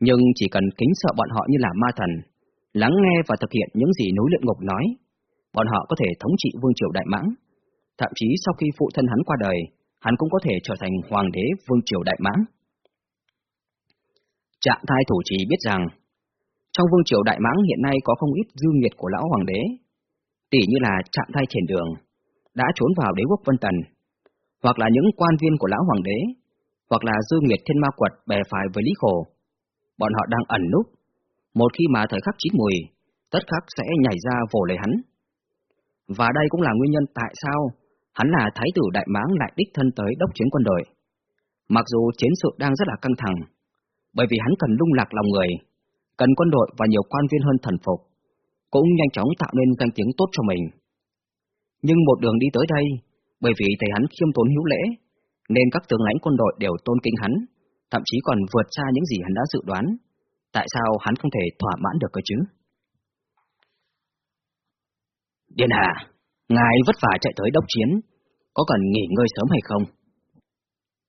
Nhưng chỉ cần kính sợ bọn họ như là ma thần, lắng nghe và thực hiện những gì núi luyện ngục nói, bọn họ có thể thống trị vương triều Đại Mãng. Thậm chí sau khi phụ thân hắn qua đời, hắn cũng có thể trở thành hoàng đế vương triều Đại Mãng. Trạng Thái thủ trì biết rằng, trong vương triều Đại Mãng hiện nay có không ít dư nghiệt của lão hoàng đế, tỷ như là chạm thai trên đường, đã trốn vào đế quốc Vân Tần, hoặc là những quan viên của lão hoàng đế, hoặc là dư nghiệt thiên ma quật bè phải với Lý Khổ. Bọn họ đang ẩn núp, một khi mà thời khắc chín mùi, tất khắc sẽ nhảy ra vồ lấy hắn. Và đây cũng là nguyên nhân tại sao hắn là thái tử đại mãng lại đích thân tới đốc chiến quân đội. Mặc dù chiến sự đang rất là căng thẳng, bởi vì hắn cần lung lạc lòng người, cần quân đội và nhiều quan viên hơn thần phục, cũng nhanh chóng tạo nên danh tiếng tốt cho mình. Nhưng một đường đi tới đây, bởi vì thấy hắn khiêm tốn hữu lễ, nên các tướng lãnh quân đội đều tôn kính hắn, thậm chí còn vượt xa những gì hắn đã dự đoán. Tại sao hắn không thể thỏa mãn được cơ chứ? Điền Hà, ngài vất vả chạy tới đốc chiến, có cần nghỉ ngơi sớm hay không?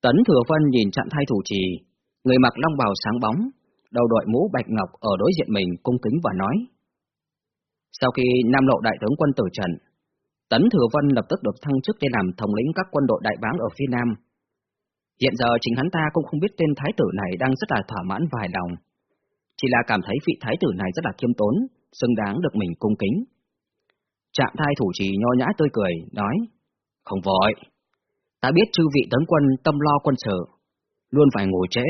Tấn Thừa Vân nhìn trạng thai thủ trì, người mặc long bào sáng bóng, đầu đội mũ bạch ngọc ở đối diện mình cung kính và nói. Sau khi Nam Lộ đại tướng quân tử trận, Tấn Thừa Vân lập tức được thăng chức lên làm thống lĩnh các quân đội đại báng ở phía Nam. Hiện giờ chính hắn ta cũng không biết tên thái tử này đang rất là thỏa mãn và hài lòng. Chỉ là cảm thấy vị thái tử này rất là khiêm tốn, xứng đáng được mình cung kính. Trạm thai thủ trì nho nhã tươi cười, nói, không vội. Ta biết chư vị tấn quân tâm lo quân sự, luôn phải ngồi trễ.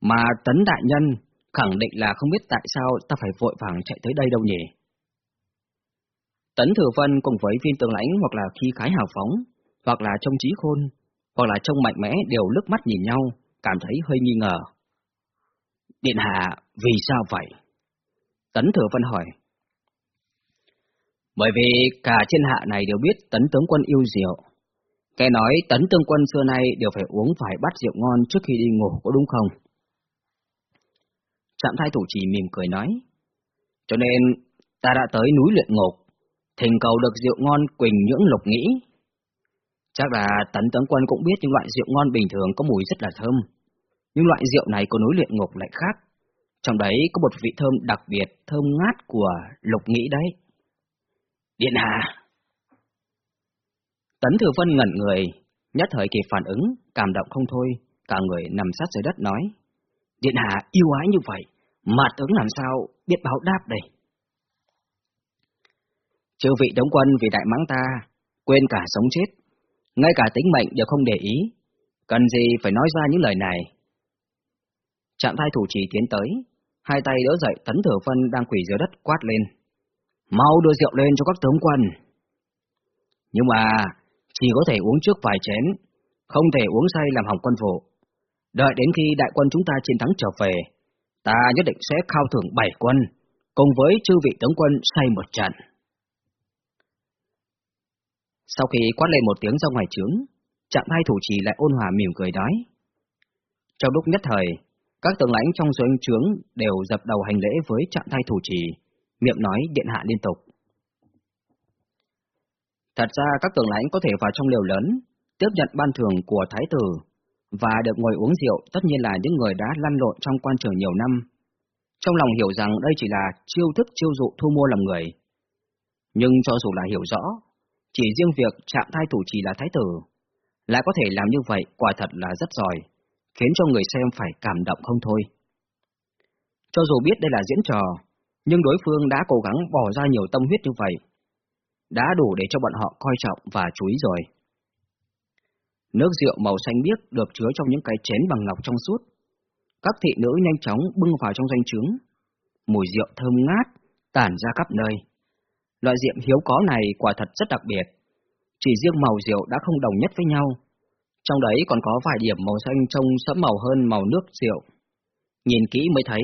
Mà tấn đại nhân khẳng định là không biết tại sao ta phải vội vàng chạy tới đây đâu nhỉ. Tấn Thừa Vân cùng với viên tướng lãnh hoặc là khi khái hào phóng, hoặc là trông trí khôn, hoặc là trông mạnh mẽ đều lướt mắt nhìn nhau, cảm thấy hơi nghi ngờ. Điện hạ, vì sao vậy? Tấn Thừa Vân hỏi. Bởi vì cả thiên hạ này đều biết tấn tướng quân yêu rượu. Nghe nói tấn tướng quân xưa nay đều phải uống phải bát rượu ngon trước khi đi ngủ có đúng không? Trạm thai thủ chỉ mỉm cười nói. Cho nên ta đã tới núi luyện ngục, thỉnh cầu được rượu ngon quỳnh nhưỡng lục nghĩ. Chắc là tấn tướng quân cũng biết những loại rượu ngon bình thường có mùi rất là thơm. Nhưng loại rượu này của núi luyện ngục lại khác. Trong đấy có một vị thơm đặc biệt, thơm ngát của lục nghĩ đấy. Điện hạ! Tấn Thừa Vân ngẩn người, nhất thời kịp phản ứng, cảm động không thôi, cả người nằm sát dưới đất nói. Điện hạ yêu ái như vậy, mặt tướng làm sao biết báo đáp đây? Chư vị đóng quân vì đại mắng ta, quên cả sống chết, ngay cả tính mệnh đều không để ý, cần gì phải nói ra những lời này. Trạm thai thủ trì tiến tới, hai tay đỡ dậy Tấn Thừa phân đang quỳ dưới đất quát lên. Mau đưa rượu lên cho các tướng quân. Nhưng mà, chỉ có thể uống trước vài chén, không thể uống say làm hỏng quân vụ. Đợi đến khi đại quân chúng ta chiến thắng trở về, ta nhất định sẽ khao thưởng bảy quân, cùng với chư vị tướng quân say một trận. Sau khi quát lên một tiếng ra ngoài trướng, trạng hai thủ trì lại ôn hòa mỉm cười nói. Trong lúc nhất thời, các tướng lãnh trong doanh trướng đều dập đầu hành lễ với trạng thai thủ trì, miệng nói điện hạ liên tục. Thật ra các tướng lãnh có thể vào trong liều lớn, tiếp nhận ban thưởng của thái tử, và được ngồi uống rượu tất nhiên là những người đã lăn lộn trong quan trường nhiều năm. Trong lòng hiểu rằng đây chỉ là chiêu thức chiêu dụ thu mua lòng người. Nhưng cho dù là hiểu rõ, chỉ riêng việc chạm thai thủ trì là thái tử, lại có thể làm như vậy quả thật là rất giỏi, khiến cho người xem phải cảm động không thôi. Cho dù biết đây là diễn trò, nhưng đối phương đã cố gắng bỏ ra nhiều tâm huyết như vậy, đã đủ để cho bọn họ coi trọng và chú ý rồi. Nước rượu màu xanh biếc được chứa trong những cái chén bằng ngọc trong suốt. Các thị nữ nhanh chóng bưng vào trong doanh trướng. Mùi rượu thơm ngát, tản ra khắp nơi. Loại rượu hiếu có này quả thật rất đặc biệt. Chỉ riêng màu rượu đã không đồng nhất với nhau. Trong đấy còn có vài điểm màu xanh trông sẫm màu hơn màu nước rượu. Nhìn kỹ mới thấy,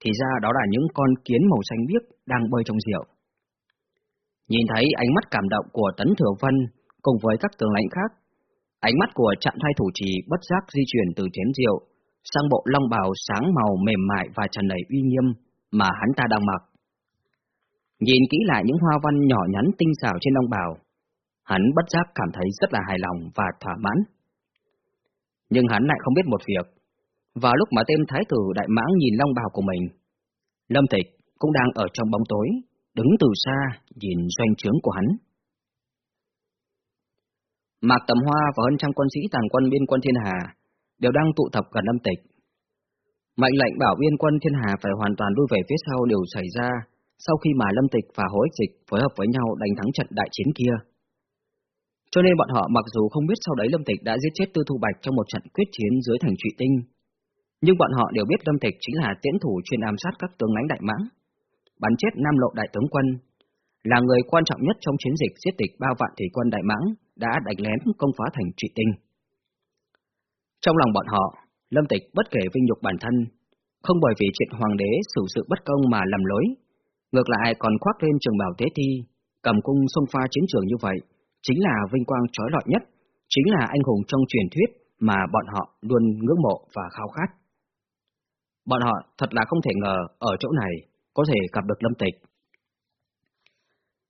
thì ra đó là những con kiến màu xanh biếc đang bơi trong rượu. Nhìn thấy ánh mắt cảm động của Tấn Thừa Vân cùng với các tướng lãnh khác, ánh mắt của trạm thai thủ trì bất giác di chuyển từ chén rượu sang bộ long bào sáng màu mềm mại và tràn đầy uy nghiêm mà hắn ta đang mặc. Nhìn kỹ lại những hoa văn nhỏ nhắn tinh xảo trên long bào, hắn bất giác cảm thấy rất là hài lòng và thỏa mãn. Nhưng hắn lại không biết một việc. Vào lúc mà tên thái tử đại mãng nhìn long bào của mình, Lâm Tịch cũng đang ở trong bóng tối, đứng từ xa nhìn doanh trướng của hắn. Mạc Tầm Hoa và hơn trăm quân sĩ tàn quân biên quân thiên hà đều đang tụ tập gần Lâm Tịch. Mệnh lệnh bảo biên quân thiên hà phải hoàn toàn lui về phía sau đều xảy ra sau khi mà Lâm Tịch và hối Ích Dịch phối hợp với nhau đánh thắng trận đại chiến kia. Cho nên bọn họ mặc dù không biết sau đấy Lâm Tịch đã giết chết Tư Thu Bạch trong một trận quyết chiến dưới thành Trụy Tinh, nhưng bọn họ đều biết Lâm Tịch chính là tiễn thủ chuyên ám sát các tướng lãnh đại mãng, bắn chết Nam Lộ đại tướng quân, là người quan trọng nhất trong chiến dịch giết tịch bao vạn thủy quân đại mãng đã đánh lén công phá thành Trị Tinh. Trong lòng bọn họ, Lâm Tịch bất kể vinh nhục bản thân, không bởi vì chuyện hoàng đế xử sự bất công mà lầm lối, ngược lại còn khoác lên trường bào tế thi, cầm cung xông pha chiến trường như vậy, chính là vinh quang trói lọi nhất, chính là anh hùng trong truyền thuyết mà bọn họ luôn ngưỡng mộ và khao khát. Bọn họ thật là không thể ngờ ở chỗ này có thể gặp được Lâm Tịch.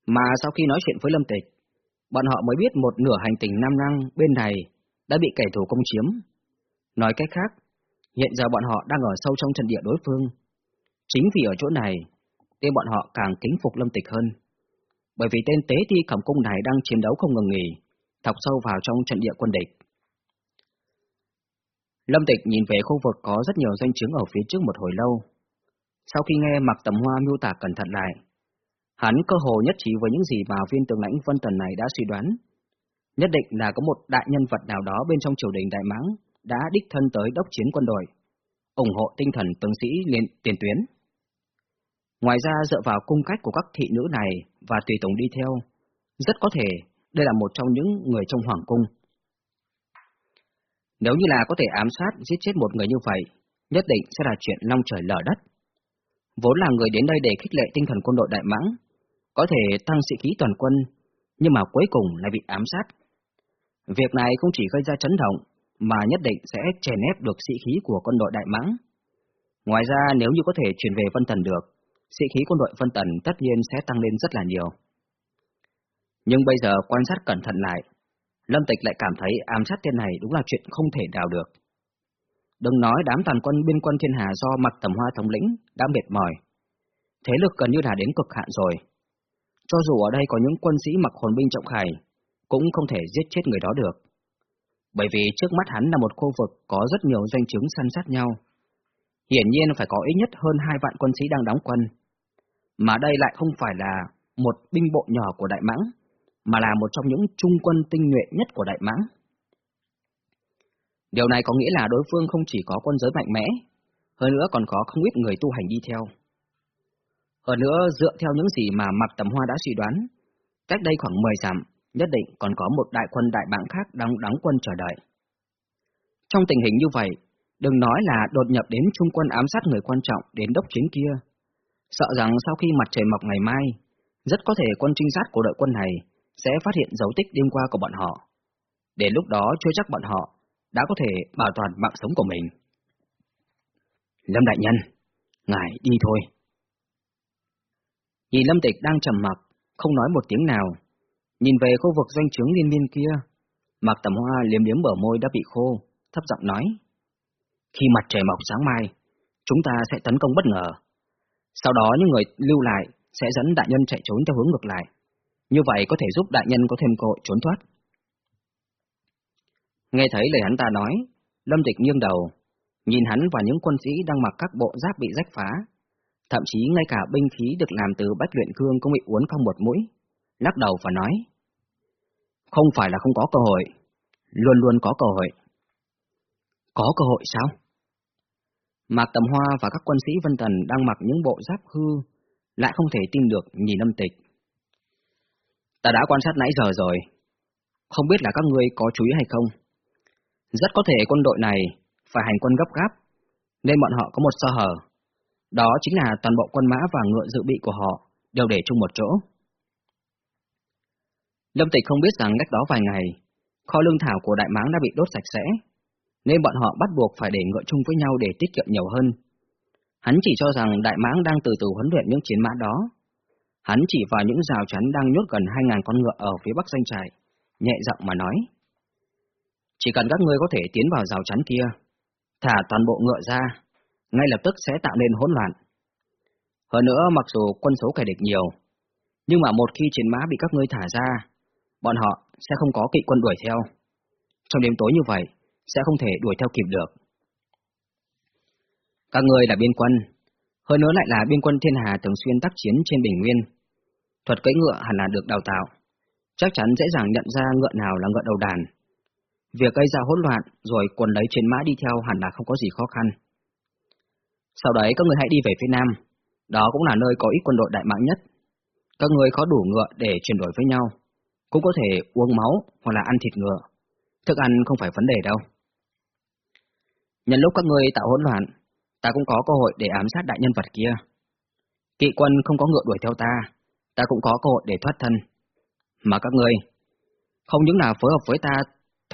Mà sau khi nói chuyện với Lâm Tịch, bọn họ mới biết một nửa hành tình Nam Năng bên này đã bị kẻ thù công chiếm. Nói cách khác, hiện giờ bọn họ đang ở sâu trong trận địa đối phương. Chính vì ở chỗ này, nên bọn họ càng kính phục Lâm Tịch hơn bởi vì tên tế thi khẩm cung này đang chiến đấu không ngừng nghỉ, thọc sâu vào trong trận địa quân địch. Lâm Tịch nhìn về khu vực có rất nhiều danh chứng ở phía trước một hồi lâu. Sau khi nghe Mạc Tầm Hoa miêu tả cẩn thận lại, hắn cơ hồ nhất trí với những gì mà viên tướng lãnh Vân Tần này đã suy đoán. Nhất định là có một đại nhân vật nào đó bên trong triều đình Đại Mãng đã đích thân tới đốc chiến quân đội, ủng hộ tinh thần tướng sĩ lên tiền tuyến. Ngoài ra dựa vào cung cách của các thị nữ này và tùy tùng đi theo, rất có thể đây là một trong những người trong hoàng cung. Nếu như là có thể ám sát giết chết một người như vậy, nhất định sẽ là chuyện long trời lở đất. Vốn là người đến đây để khích lệ tinh thần quân đội Đại Mãng, có thể tăng sĩ khí toàn quân, nhưng mà cuối cùng lại bị ám sát. Việc này không chỉ gây ra chấn động, mà nhất định sẽ chèn ép được sĩ khí của quân đội Đại Mãng. Ngoài ra nếu như có thể chuyển về Vân Tần được, sĩ khí quân đội Vân Tần tất nhiên sẽ tăng lên rất là nhiều. Nhưng bây giờ quan sát cẩn thận lại, Lâm Tịch lại cảm thấy ám sát tên này đúng là chuyện không thể đào được. Đừng nói đám tàn quân biên quân thiên hà do mặt tầm hoa thống lĩnh đã mệt mỏi. Thế lực gần như là đến cực hạn rồi. Cho dù ở đây có những quân sĩ mặc hồn binh trọng khải, cũng không thể giết chết người đó được. Bởi vì trước mắt hắn là một khu vực có rất nhiều danh chứng săn sát nhau. Hiển nhiên phải có ít nhất hơn hai vạn quân sĩ đang đóng quân, mà đây lại không phải là một binh bộ nhỏ của Đại Mãng, mà là một trong những trung quân tinh nhuệ nhất của Đại Mãng. Điều này có nghĩa là đối phương không chỉ có quân giới mạnh mẽ, hơn nữa còn có không ít người tu hành đi theo. Hơn nữa, dựa theo những gì mà Mạc Tầm Hoa đã suy đoán, cách đây khoảng 10 dặm, nhất định còn có một đại quân đại bảng khác đang đóng quân chờ đợi. Trong tình hình như vậy, đừng nói là đột nhập đến trung quân ám sát người quan trọng đến đốc chiến kia, sợ rằng sau khi mặt trời mọc ngày mai, rất có thể quân trinh sát của đội quân này sẽ phát hiện dấu tích đêm qua của bọn họ. Đến lúc đó chưa chắc bọn họ đã có thể bảo toàn mạng sống của mình. Lâm Đại Nhân, ngài đi thôi. Nhìn Lâm Tịch đang trầm mặc, không nói một tiếng nào, nhìn về khu vực doanh trướng liên miên kia, Mạc Tầm Hoa liếm liếm bờ môi đã bị khô, thấp giọng nói. Khi mặt trời mọc sáng mai, chúng ta sẽ tấn công bất ngờ. Sau đó những người lưu lại sẽ dẫn đại nhân chạy trốn theo hướng ngược lại. Như vậy có thể giúp đại nhân có thêm cơ hội trốn thoát. Nghe thấy lời hắn ta nói, Lâm Tịch nghiêng đầu, nhìn hắn và những quân sĩ đang mặc các bộ giáp bị rách phá. Thậm chí ngay cả binh khí được làm từ bách luyện cương cũng bị uốn không một mũi, lắc đầu và nói. Không phải là không có cơ hội, luôn luôn có cơ hội. Có cơ hội sao? Mạc Tầm Hoa và các quân sĩ Vân Tần đang mặc những bộ giáp hư, lại không thể tin được nhìn âm tịch. Ta đã quan sát nãy giờ rồi, không biết là các ngươi có chú ý hay không. Rất có thể quân đội này phải hành quân gấp gáp, nên bọn họ có một sơ hở. Đó chính là toàn bộ quân mã và ngựa dự bị của họ đều để chung một chỗ. Lâm Tịch không biết rằng cách đó vài ngày, kho lương thảo của Đại Máng đã bị đốt sạch sẽ, nên bọn họ bắt buộc phải để ngựa chung với nhau để tiết kiệm nhiều hơn. Hắn chỉ cho rằng Đại Máng đang từ từ huấn luyện những chiến mã đó. Hắn chỉ vào những rào chắn đang nhốt gần 2.000 con ngựa ở phía bắc danh trại, nhẹ giọng mà nói. Chỉ cần các ngươi có thể tiến vào rào chắn kia, thả toàn bộ ngựa ra, ngay lập tức sẽ tạo nên hỗn loạn. Hơn nữa, mặc dù quân số kẻ địch nhiều, nhưng mà một khi chiến mã bị các ngươi thả ra, bọn họ sẽ không có kỵ quân đuổi theo. Trong đêm tối như vậy, sẽ không thể đuổi theo kịp được. Các ngươi là biên quân, hơn nữa lại là biên quân thiên hà thường xuyên tác chiến trên bình nguyên. Thuật cưỡi ngựa hẳn là được đào tạo, chắc chắn dễ dàng nhận ra ngựa nào là ngựa đầu đàn. Việc gây ra hỗn loạn rồi quần lấy trên mã đi theo hẳn là không có gì khó khăn. Sau đấy các người hãy đi về phía nam, đó cũng là nơi có ít quân đội đại mạng nhất. Các người có đủ ngựa để chuyển đổi với nhau, cũng có thể uống máu hoặc là ăn thịt ngựa. Thức ăn không phải vấn đề đâu. Nhân lúc các người tạo hỗn loạn, ta cũng có cơ hội để ám sát đại nhân vật kia. Kỵ quân không có ngựa đuổi theo ta, ta cũng có cơ hội để thoát thân. Mà các người, không những là phối hợp với ta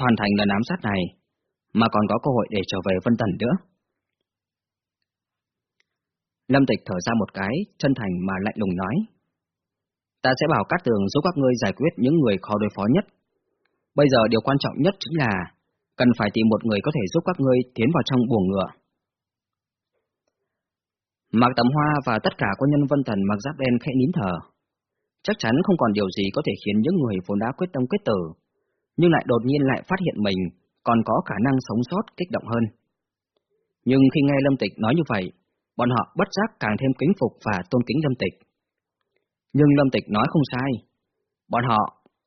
hoàn thành lần ám sát này, mà còn có cơ hội để trở về Vân Tần nữa. Lâm Tịch thở ra một cái, chân thành mà lạnh lùng nói. Ta sẽ bảo Cát Tường giúp các ngươi giải quyết những người khó đối phó nhất. Bây giờ điều quan trọng nhất chính là cần phải tìm một người có thể giúp các ngươi tiến vào trong buồng ngựa. Mạc Tầm Hoa và tất cả quân nhân Vân thần mặc giáp đen khẽ nín thở. Chắc chắn không còn điều gì có thể khiến những người vốn đã quyết tâm quyết tử, nhưng lại đột nhiên lại phát hiện mình còn có khả năng sống sót kích động hơn. Nhưng khi nghe Lâm Tịch nói như vậy, bọn họ bất giác càng thêm kính phục và tôn kính Lâm Tịch. Nhưng Lâm Tịch nói không sai, bọn họ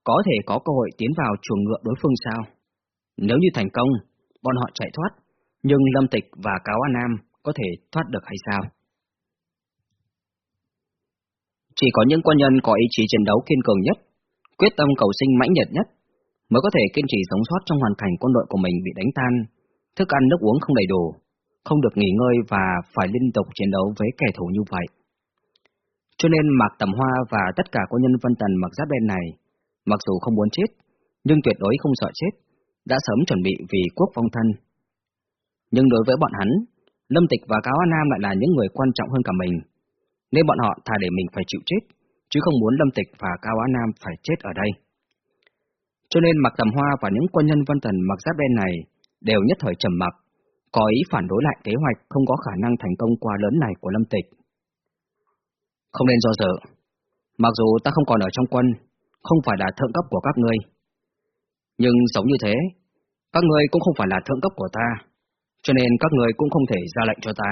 có thể có cơ hội tiến vào chuồng ngựa đối phương sao? Nếu như thành công, bọn họ chạy thoát, nhưng Lâm Tịch và Cáo An Nam có thể thoát được hay sao? Chỉ có những quân nhân có ý chí chiến đấu kiên cường nhất, quyết tâm cầu sinh mãnh liệt nhất, mới có thể kiên trì sống sót trong hoàn cảnh quân đội của mình bị đánh tan, thức ăn nước uống không đầy đủ, không được nghỉ ngơi và phải liên tục chiến đấu với kẻ thù như vậy. Cho nên Mạc Tầm Hoa và tất cả quân nhân Vân Tần mặc giáp đen này, mặc dù không muốn chết, nhưng tuyệt đối không sợ chết, đã sớm chuẩn bị vì quốc phong thân. Nhưng đối với bọn hắn, Lâm Tịch và Cáo An Nam lại là những người quan trọng hơn cả mình, nên bọn họ thà để mình phải chịu chết, chứ không muốn Lâm Tịch và Cao Á Nam phải chết ở đây. Cho nên Mạc Tầm Hoa và những quân nhân Vân Tần mặc giáp đen này đều nhất thời trầm mặc, có ý phản đối lại kế hoạch không có khả năng thành công quá lớn này của Lâm Tịch. Không nên do dự. Mặc dù ta không còn ở trong quân, không phải là thượng cấp của các ngươi. Nhưng giống như thế, các ngươi cũng không phải là thượng cấp của ta, cho nên các ngươi cũng không thể ra lệnh cho ta.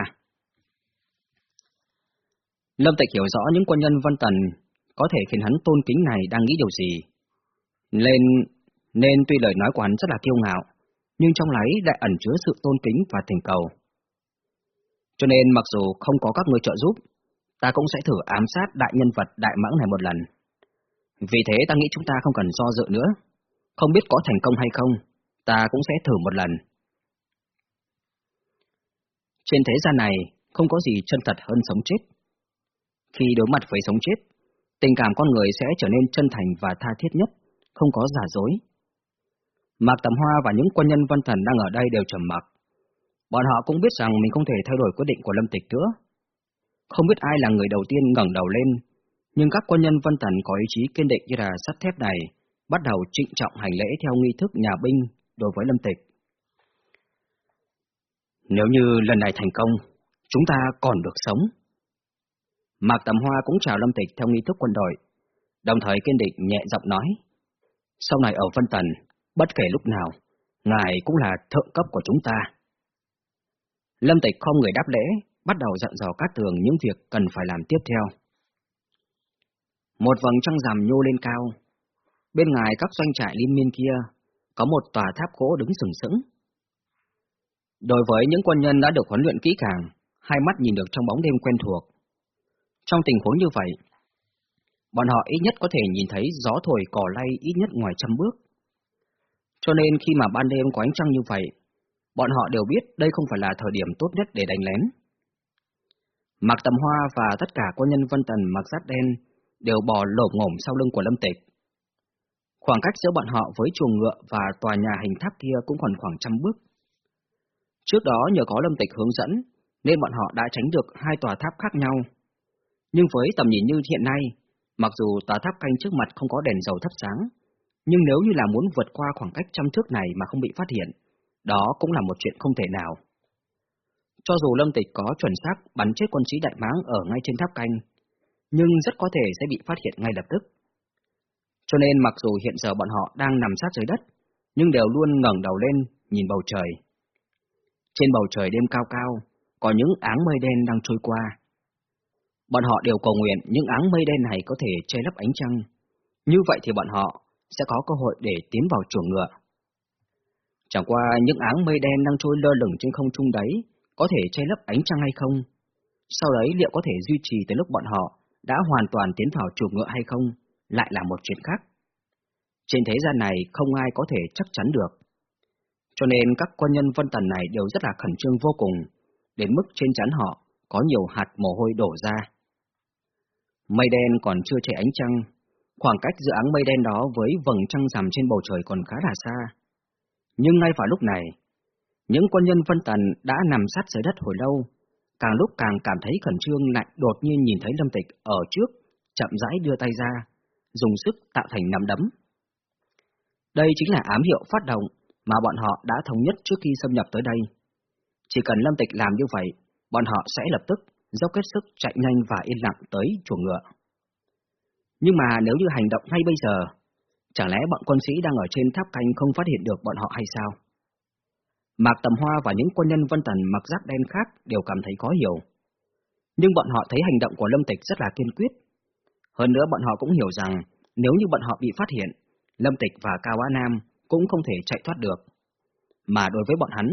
Lâm Tịch hiểu rõ những quân nhân văn Tần có thể khiến hắn tôn kính này đang nghĩ điều gì. Nên, nên tuy lời nói của hắn rất là kiêu ngạo, nhưng trong lấy lại ẩn chứa sự tôn kính và tình cầu. Cho nên mặc dù không có các người trợ giúp, ta cũng sẽ thử ám sát đại nhân vật đại mãng này một lần. Vì thế ta nghĩ chúng ta không cần do dự nữa. Không biết có thành công hay không, ta cũng sẽ thử một lần. Trên thế gian này, không có gì chân thật hơn sống chết. Khi đối mặt với sống chết, tình cảm con người sẽ trở nên chân thành và tha thiết nhất, không có giả dối. Mạc Tầm Hoa và những quân nhân văn Thần đang ở đây đều trầm mặc. Bọn họ cũng biết rằng mình không thể thay đổi quyết định của Lâm Tịch nữa. Không biết ai là người đầu tiên ngẩng đầu lên, nhưng các quân nhân văn Thần có ý chí kiên định như là sắt thép này, bắt đầu trịnh trọng hành lễ theo nghi thức nhà binh đối với Lâm Tịch. Nếu như lần này thành công, chúng ta còn được sống. Mạc Tầm Hoa cũng chào Lâm Tịch theo nghi thức quân đội, đồng thời kiên định nhẹ giọng nói. Sau này ở Vân Tần, bất kể lúc nào, ngài cũng là thượng cấp của chúng ta. Lâm Tịch không người đáp lễ, bắt đầu dặn dò Cát Tường những việc cần phải làm tiếp theo. Một vầng trăng rằm nhô lên cao. Bên ngoài các doanh trại liên miên kia, có một tòa tháp gỗ đứng sừng sững. Đối với những quân nhân đã được huấn luyện kỹ càng, hai mắt nhìn được trong bóng đêm quen thuộc. Trong tình huống như vậy, bọn họ ít nhất có thể nhìn thấy gió thổi cỏ lay ít nhất ngoài trăm bước. Cho nên khi mà ban đêm có ánh trăng như vậy, bọn họ đều biết đây không phải là thời điểm tốt nhất để đánh lén. Mạc Tầm Hoa và tất cả quân nhân Vân Tần mặc giáp đen đều bò lổm ngổm sau lưng của Lâm Tịch. Khoảng cách giữa bọn họ với chuồng ngựa và tòa nhà hình tháp kia cũng còn khoảng trăm bước. Trước đó nhờ có Lâm Tịch hướng dẫn, nên bọn họ đã tránh được hai tòa tháp khác nhau. Nhưng với tầm nhìn như hiện nay, mặc dù tòa tháp canh trước mặt không có đèn dầu thắp sáng, nhưng nếu như là muốn vượt qua khoảng cách trăm thước này mà không bị phát hiện, đó cũng là một chuyện không thể nào. Cho dù Lâm Tịch có chuẩn xác bắn chết quân sĩ Đại Máng ở ngay trên tháp canh, nhưng rất có thể sẽ bị phát hiện ngay lập tức. Cho nên mặc dù hiện giờ bọn họ đang nằm sát dưới đất, nhưng đều luôn ngẩng đầu lên nhìn bầu trời. Trên bầu trời đêm cao cao, có những áng mây đen đang trôi qua. Bọn họ đều cầu nguyện những áng mây đen này có thể che lấp ánh trăng. Như vậy thì bọn họ sẽ có cơ hội để tiến vào chuồng ngựa. Chẳng qua những áng mây đen đang trôi lơ lửng trên không trung đấy có thể che lấp ánh trăng hay không? Sau đấy liệu có thể duy trì tới lúc bọn họ đã hoàn toàn tiến vào chuồng ngựa hay không? Lại là một chuyện khác. Trên thế gian này không ai có thể chắc chắn được. Cho nên các quân nhân vân tần này đều rất là khẩn trương vô cùng, đến mức trên chắn họ có nhiều hạt mồ hôi đổ ra. Mây đen còn chưa che ánh trăng, khoảng cách giữa áng mây đen đó với vầng trăng rằm trên bầu trời còn khá là xa. Nhưng ngay vào lúc này, những quân nhân phân Tần đã nằm sát dưới đất hồi lâu, càng lúc càng cảm thấy khẩn trương lại đột nhiên nhìn thấy Lâm Tịch ở trước, chậm rãi đưa tay ra, dùng sức tạo thành nắm đấm. Đây chính là ám hiệu phát động mà bọn họ đã thống nhất trước khi xâm nhập tới đây. Chỉ cần Lâm Tịch làm như vậy, bọn họ sẽ lập tức dốc hết sức chạy nhanh và yên lặng tới chuồng ngựa. Nhưng mà nếu như hành động ngay bây giờ, chẳng lẽ bọn quân sĩ đang ở trên tháp canh không phát hiện được bọn họ hay sao? Mạc Tầm Hoa và những quân nhân Vân Tần mặc giáp đen khác đều cảm thấy khó hiểu. Nhưng bọn họ thấy hành động của Lâm Tịch rất là kiên quyết. Hơn nữa bọn họ cũng hiểu rằng, nếu như bọn họ bị phát hiện, Lâm Tịch và Cao Á Nam cũng không thể chạy thoát được. Mà đối với bọn hắn,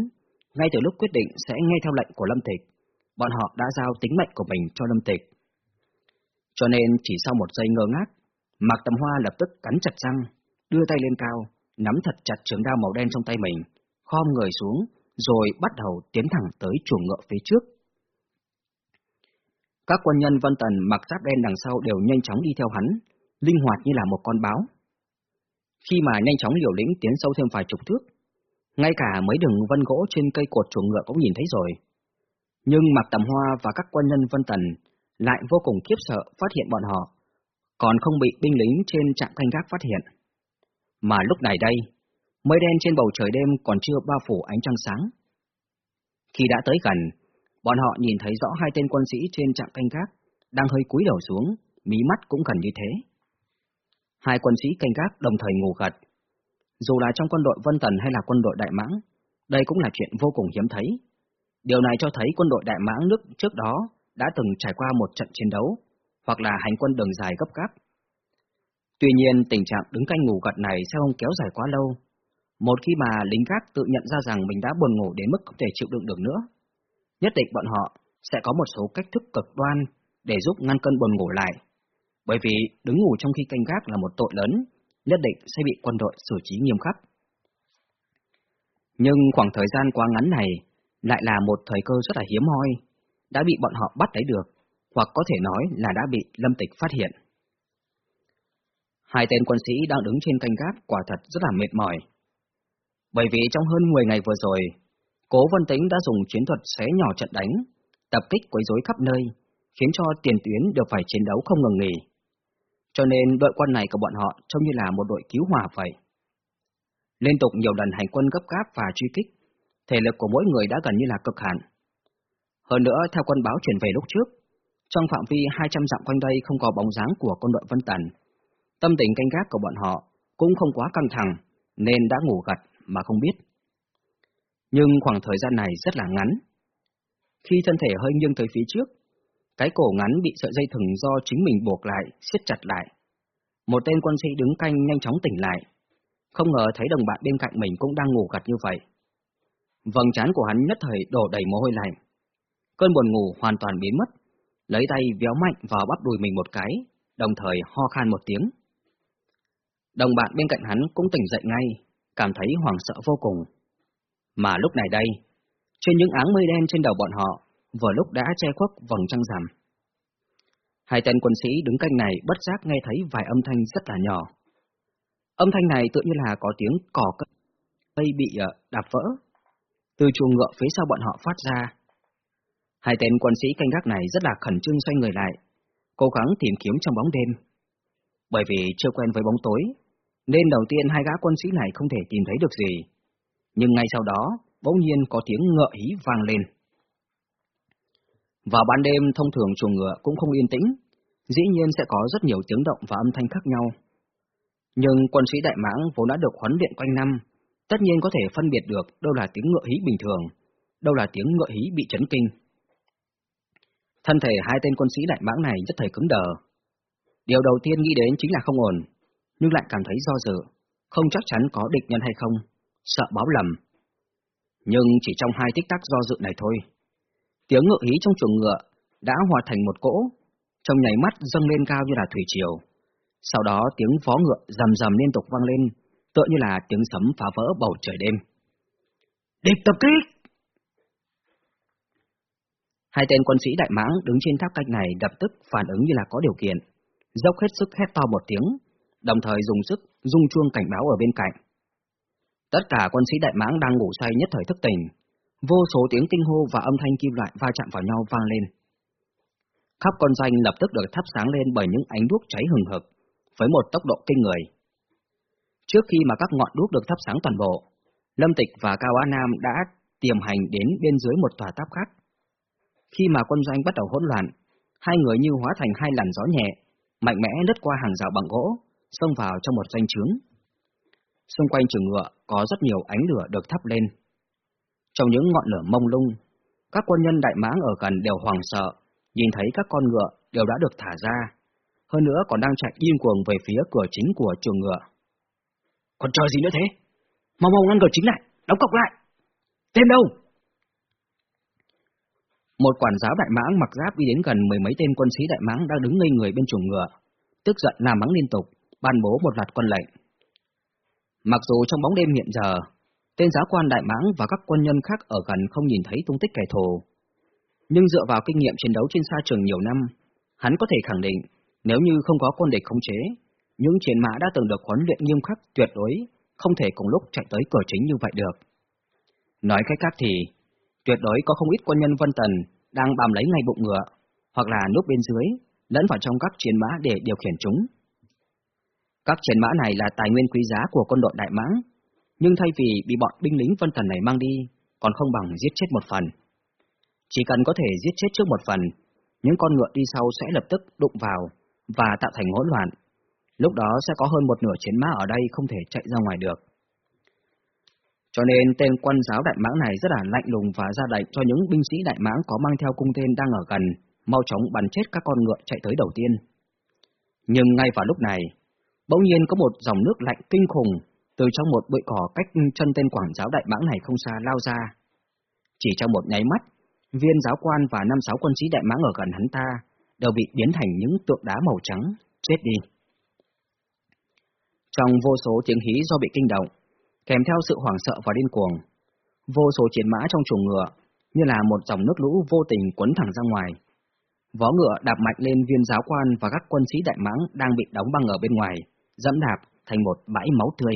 ngay từ lúc quyết định sẽ nghe theo lệnh của Lâm Tịch, bọn họ đã giao tính mệnh của mình cho Lâm Tịch. Cho nên chỉ sau một giây ngơ ngác, Mạc Tầm Hoa lập tức cắn chặt răng, đưa tay lên cao, nắm thật chặt trường đao màu đen trong tay mình, khom người xuống, rồi bắt đầu tiến thẳng tới chuồng ngựa phía trước. Các quân nhân Vân Tần mặc giáp đen đằng sau đều nhanh chóng đi theo hắn, linh hoạt như là một con báo. Khi mà nhanh chóng liều lĩnh tiến sâu thêm vài chục thước, ngay cả mấy đường vân gỗ trên cây cột chuồng ngựa cũng nhìn thấy rồi. Nhưng Mạc Tầm Hoa và các quân nhân Vân Tần lại vô cùng khiếp sợ phát hiện bọn họ, còn không bị binh lính trên trạm canh gác phát hiện. Mà lúc này đây, mây đen trên bầu trời đêm còn chưa bao phủ ánh trăng sáng. Khi đã tới gần, bọn họ nhìn thấy rõ hai tên quân sĩ trên trạm canh gác đang hơi cúi đầu xuống, mí mắt cũng gần như thế. Hai quân sĩ canh gác đồng thời ngủ gật. Dù là trong quân đội Vân Tần hay là quân đội Đại Mãng, đây cũng là chuyện vô cùng hiếm thấy. Điều này cho thấy quân đội Đại Mãng nước trước đó đã từng trải qua một trận chiến đấu, hoặc là hành quân đường dài gấp gáp. Tuy nhiên, tình trạng đứng canh ngủ gật này sẽ không kéo dài quá lâu, một khi mà lính gác tự nhận ra rằng mình đã buồn ngủ đến mức không thể chịu đựng được nữa, nhất định bọn họ sẽ có một số cách thức cực đoan để giúp ngăn cơn buồn ngủ lại. Bởi vì đứng ngủ trong khi canh gác là một tội lớn, nhất định sẽ bị quân đội xử trí nghiêm khắc. Nhưng khoảng thời gian quá ngắn này lại là một thời cơ rất là hiếm hoi, đã bị bọn họ bắt lấy được, hoặc có thể nói là đã bị Lâm Tịch phát hiện. Hai tên quân sĩ đang đứng trên canh gác quả thật rất là mệt mỏi. Bởi vì trong hơn 10 ngày vừa rồi, Cố Vân Tĩnh đã dùng chiến thuật xé nhỏ trận đánh, tập kích quấy rối khắp nơi, khiến cho tiền tuyến đều phải chiến đấu không ngừng nghỉ. Cho nên đội quân này của bọn họ trông như là một đội cứu hỏa vậy. Liên tục nhiều lần hành quân gấp gáp và truy kích, thể lực của mỗi người đã gần như là cực hạn. Hơn nữa, theo quân báo truyền về lúc trước, trong phạm vi 200 dặm quanh đây không có bóng dáng của quân đội Vân Tần. Tâm tình canh gác của bọn họ cũng không quá căng thẳng, nên đã ngủ gật mà không biết. Nhưng khoảng thời gian này rất là ngắn. Khi thân thể hơi nghiêng tới phía trước, cái cổ ngắn bị sợi dây thừng do chính mình buộc lại, siết chặt lại. Một tên quân sĩ đứng canh nhanh chóng tỉnh lại. không ngờ thấy đồng bạn bên cạnh mình cũng đang ngủ gật như vậy. Vầng trán của hắn nhất thời đổ đầy mồ hôi lạnh. Cơn buồn ngủ hoàn toàn biến mất, lấy tay véo mạnh vào bắp đùi mình một cái, đồng thời ho khan một tiếng. Đồng bạn bên cạnh hắn cũng tỉnh dậy ngay, cảm thấy hoảng sợ vô cùng. Mà lúc này đây, trên những áng mây đen trên đầu bọn họ, vừa lúc đã che khuất vầng trăng rằm. Hai tên quân sĩ đứng cạnh này bất giác nghe thấy vài âm thanh rất là nhỏ. Âm thanh này tự như là có tiếng cỏ cây bị ờ, đạp vỡ. Từ chuồng ngựa phía sau bọn họ phát ra. Hai tên quân sĩ canh gác này rất là khẩn trương xoay người lại, cố gắng tìm kiếm trong bóng đêm. Bởi vì chưa quen với bóng tối, nên đầu tiên hai gã quân sĩ này không thể tìm thấy được gì. Nhưng ngay sau đó, bỗng nhiên có tiếng ngựa hí vang lên. Vào ban đêm thông thường chuồng ngựa cũng không yên tĩnh, dĩ nhiên sẽ có rất nhiều tiếng động và âm thanh khác nhau. Nhưng quân sĩ Đại Mãng vốn đã được huấn luyện quanh năm, tất nhiên có thể phân biệt được đâu là tiếng ngựa hí bình thường, đâu là tiếng ngựa hí bị chấn kinh. Thân thể hai tên quân sĩ Đại Mãng này rất thời cứng đờ. Điều đầu tiên nghĩ đến chính là không ổn, nhưng lại cảm thấy do dự, không chắc chắn có địch nhân hay không, sợ báo lầm. Nhưng chỉ trong hai tích tắc do dự này thôi, tiếng ngựa hí trong chuồng ngựa đã hòa thành một cỗ, trong nháy mắt dâng lên cao như là thủy triều. Sau đó tiếng vó ngựa rầm rầm liên tục vang lên, tựa như là tiếng sấm phá vỡ bầu trời đêm. Địch tập kích! Hai tên quân sĩ đại mãng đứng trên tháp canh này đập tức phản ứng như là có điều kiện, dốc hết sức hét to một tiếng, đồng thời dùng sức rung chuông cảnh báo ở bên cạnh. Tất cả quân sĩ đại mãng đang ngủ say nhất thời thức tỉnh, vô số tiếng kinh hô và âm thanh kim loại va chạm vào nhau vang lên. Khắp con danh lập tức được thắp sáng lên bởi những ánh đuốc cháy hừng hực, với một tốc độ kinh người. Trước khi mà các ngọn đuốc được thắp sáng toàn bộ, Lâm Tịch và Cao Á Nam đã tiềm hành đến bên dưới một tòa tháp khác. Khi mà quân doanh bắt đầu hỗn loạn, hai người như hóa thành hai làn gió nhẹ, mạnh mẽ lướt qua hàng rào bằng gỗ, xông vào trong một doanh trướng. Xung quanh trường ngựa có rất nhiều ánh lửa được thắp lên. Trong những ngọn lửa mông lung, các quân nhân đại mãng ở gần đều hoảng sợ, nhìn thấy các con ngựa đều đã được thả ra, hơn nữa còn đang chạy điên cuồng về phía cửa chính của trường ngựa. Còn chờ gì nữa thế? Mau mau ngăn cửa chính lại, đóng cọc lại. Tên đâu? Một quản giáo đại mãng mặc giáp đi đến gần mười mấy tên quân sĩ đại mãng đang đứng ngây người bên chuồng ngựa, tức giận la mắng liên tục, ban bố một loạt quân lệnh. Mặc dù trong bóng đêm hiện giờ, tên giáo quan đại mãng và các quân nhân khác ở gần không nhìn thấy tung tích kẻ thù, nhưng dựa vào kinh nghiệm chiến đấu trên sa trường nhiều năm, hắn có thể khẳng định, nếu như không có quân địch khống chế, những chiến mã đã từng được huấn luyện nghiêm khắc tuyệt đối, không thể cùng lúc chạy tới cửa chính như vậy được. Nói cách khác thì, tuyệt đối có không ít quân nhân Vân Tần đang bám lấy ngay bụng ngựa, hoặc là núp bên dưới, lẫn vào trong các chiến mã để điều khiển chúng. Các chiến mã này là tài nguyên quý giá của quân đội Đại Mãng, nhưng thay vì bị bọn binh lính Vân Tần này mang đi, còn không bằng giết chết một phần. Chỉ cần có thể giết chết trước một phần, những con ngựa đi sau sẽ lập tức đụng vào và tạo thành hỗn loạn. Lúc đó sẽ có hơn một nửa chiến mã ở đây không thể chạy ra ngoài được. Cho nên tên quan giáo đại mãng này rất là lạnh lùng và ra lệnh cho những binh sĩ đại mãng có mang theo cung tên đang ở gần, mau chóng bắn chết các con ngựa chạy tới đầu tiên. Nhưng ngay vào lúc này, bỗng nhiên có một dòng nước lạnh kinh khủng từ trong một bụi cỏ cách chân tên quản giáo đại mãng này không xa lao ra. Chỉ trong một nháy mắt, viên giáo quan và năm sáu quân sĩ đại mãng ở gần hắn ta đều bị biến thành những tượng đá màu trắng, chết đi. Trong vô số tiếng hí do bị kinh động, kèm theo sự hoảng sợ và điên cuồng, vô số chiến mã trong chuồng ngựa như là một dòng nước lũ vô tình cuốn thẳng ra ngoài. Vó ngựa đạp mạnh lên viên giáo quan và các quân sĩ đại mãng đang bị đóng băng ở bên ngoài, dẫm đạp thành một bãi máu tươi.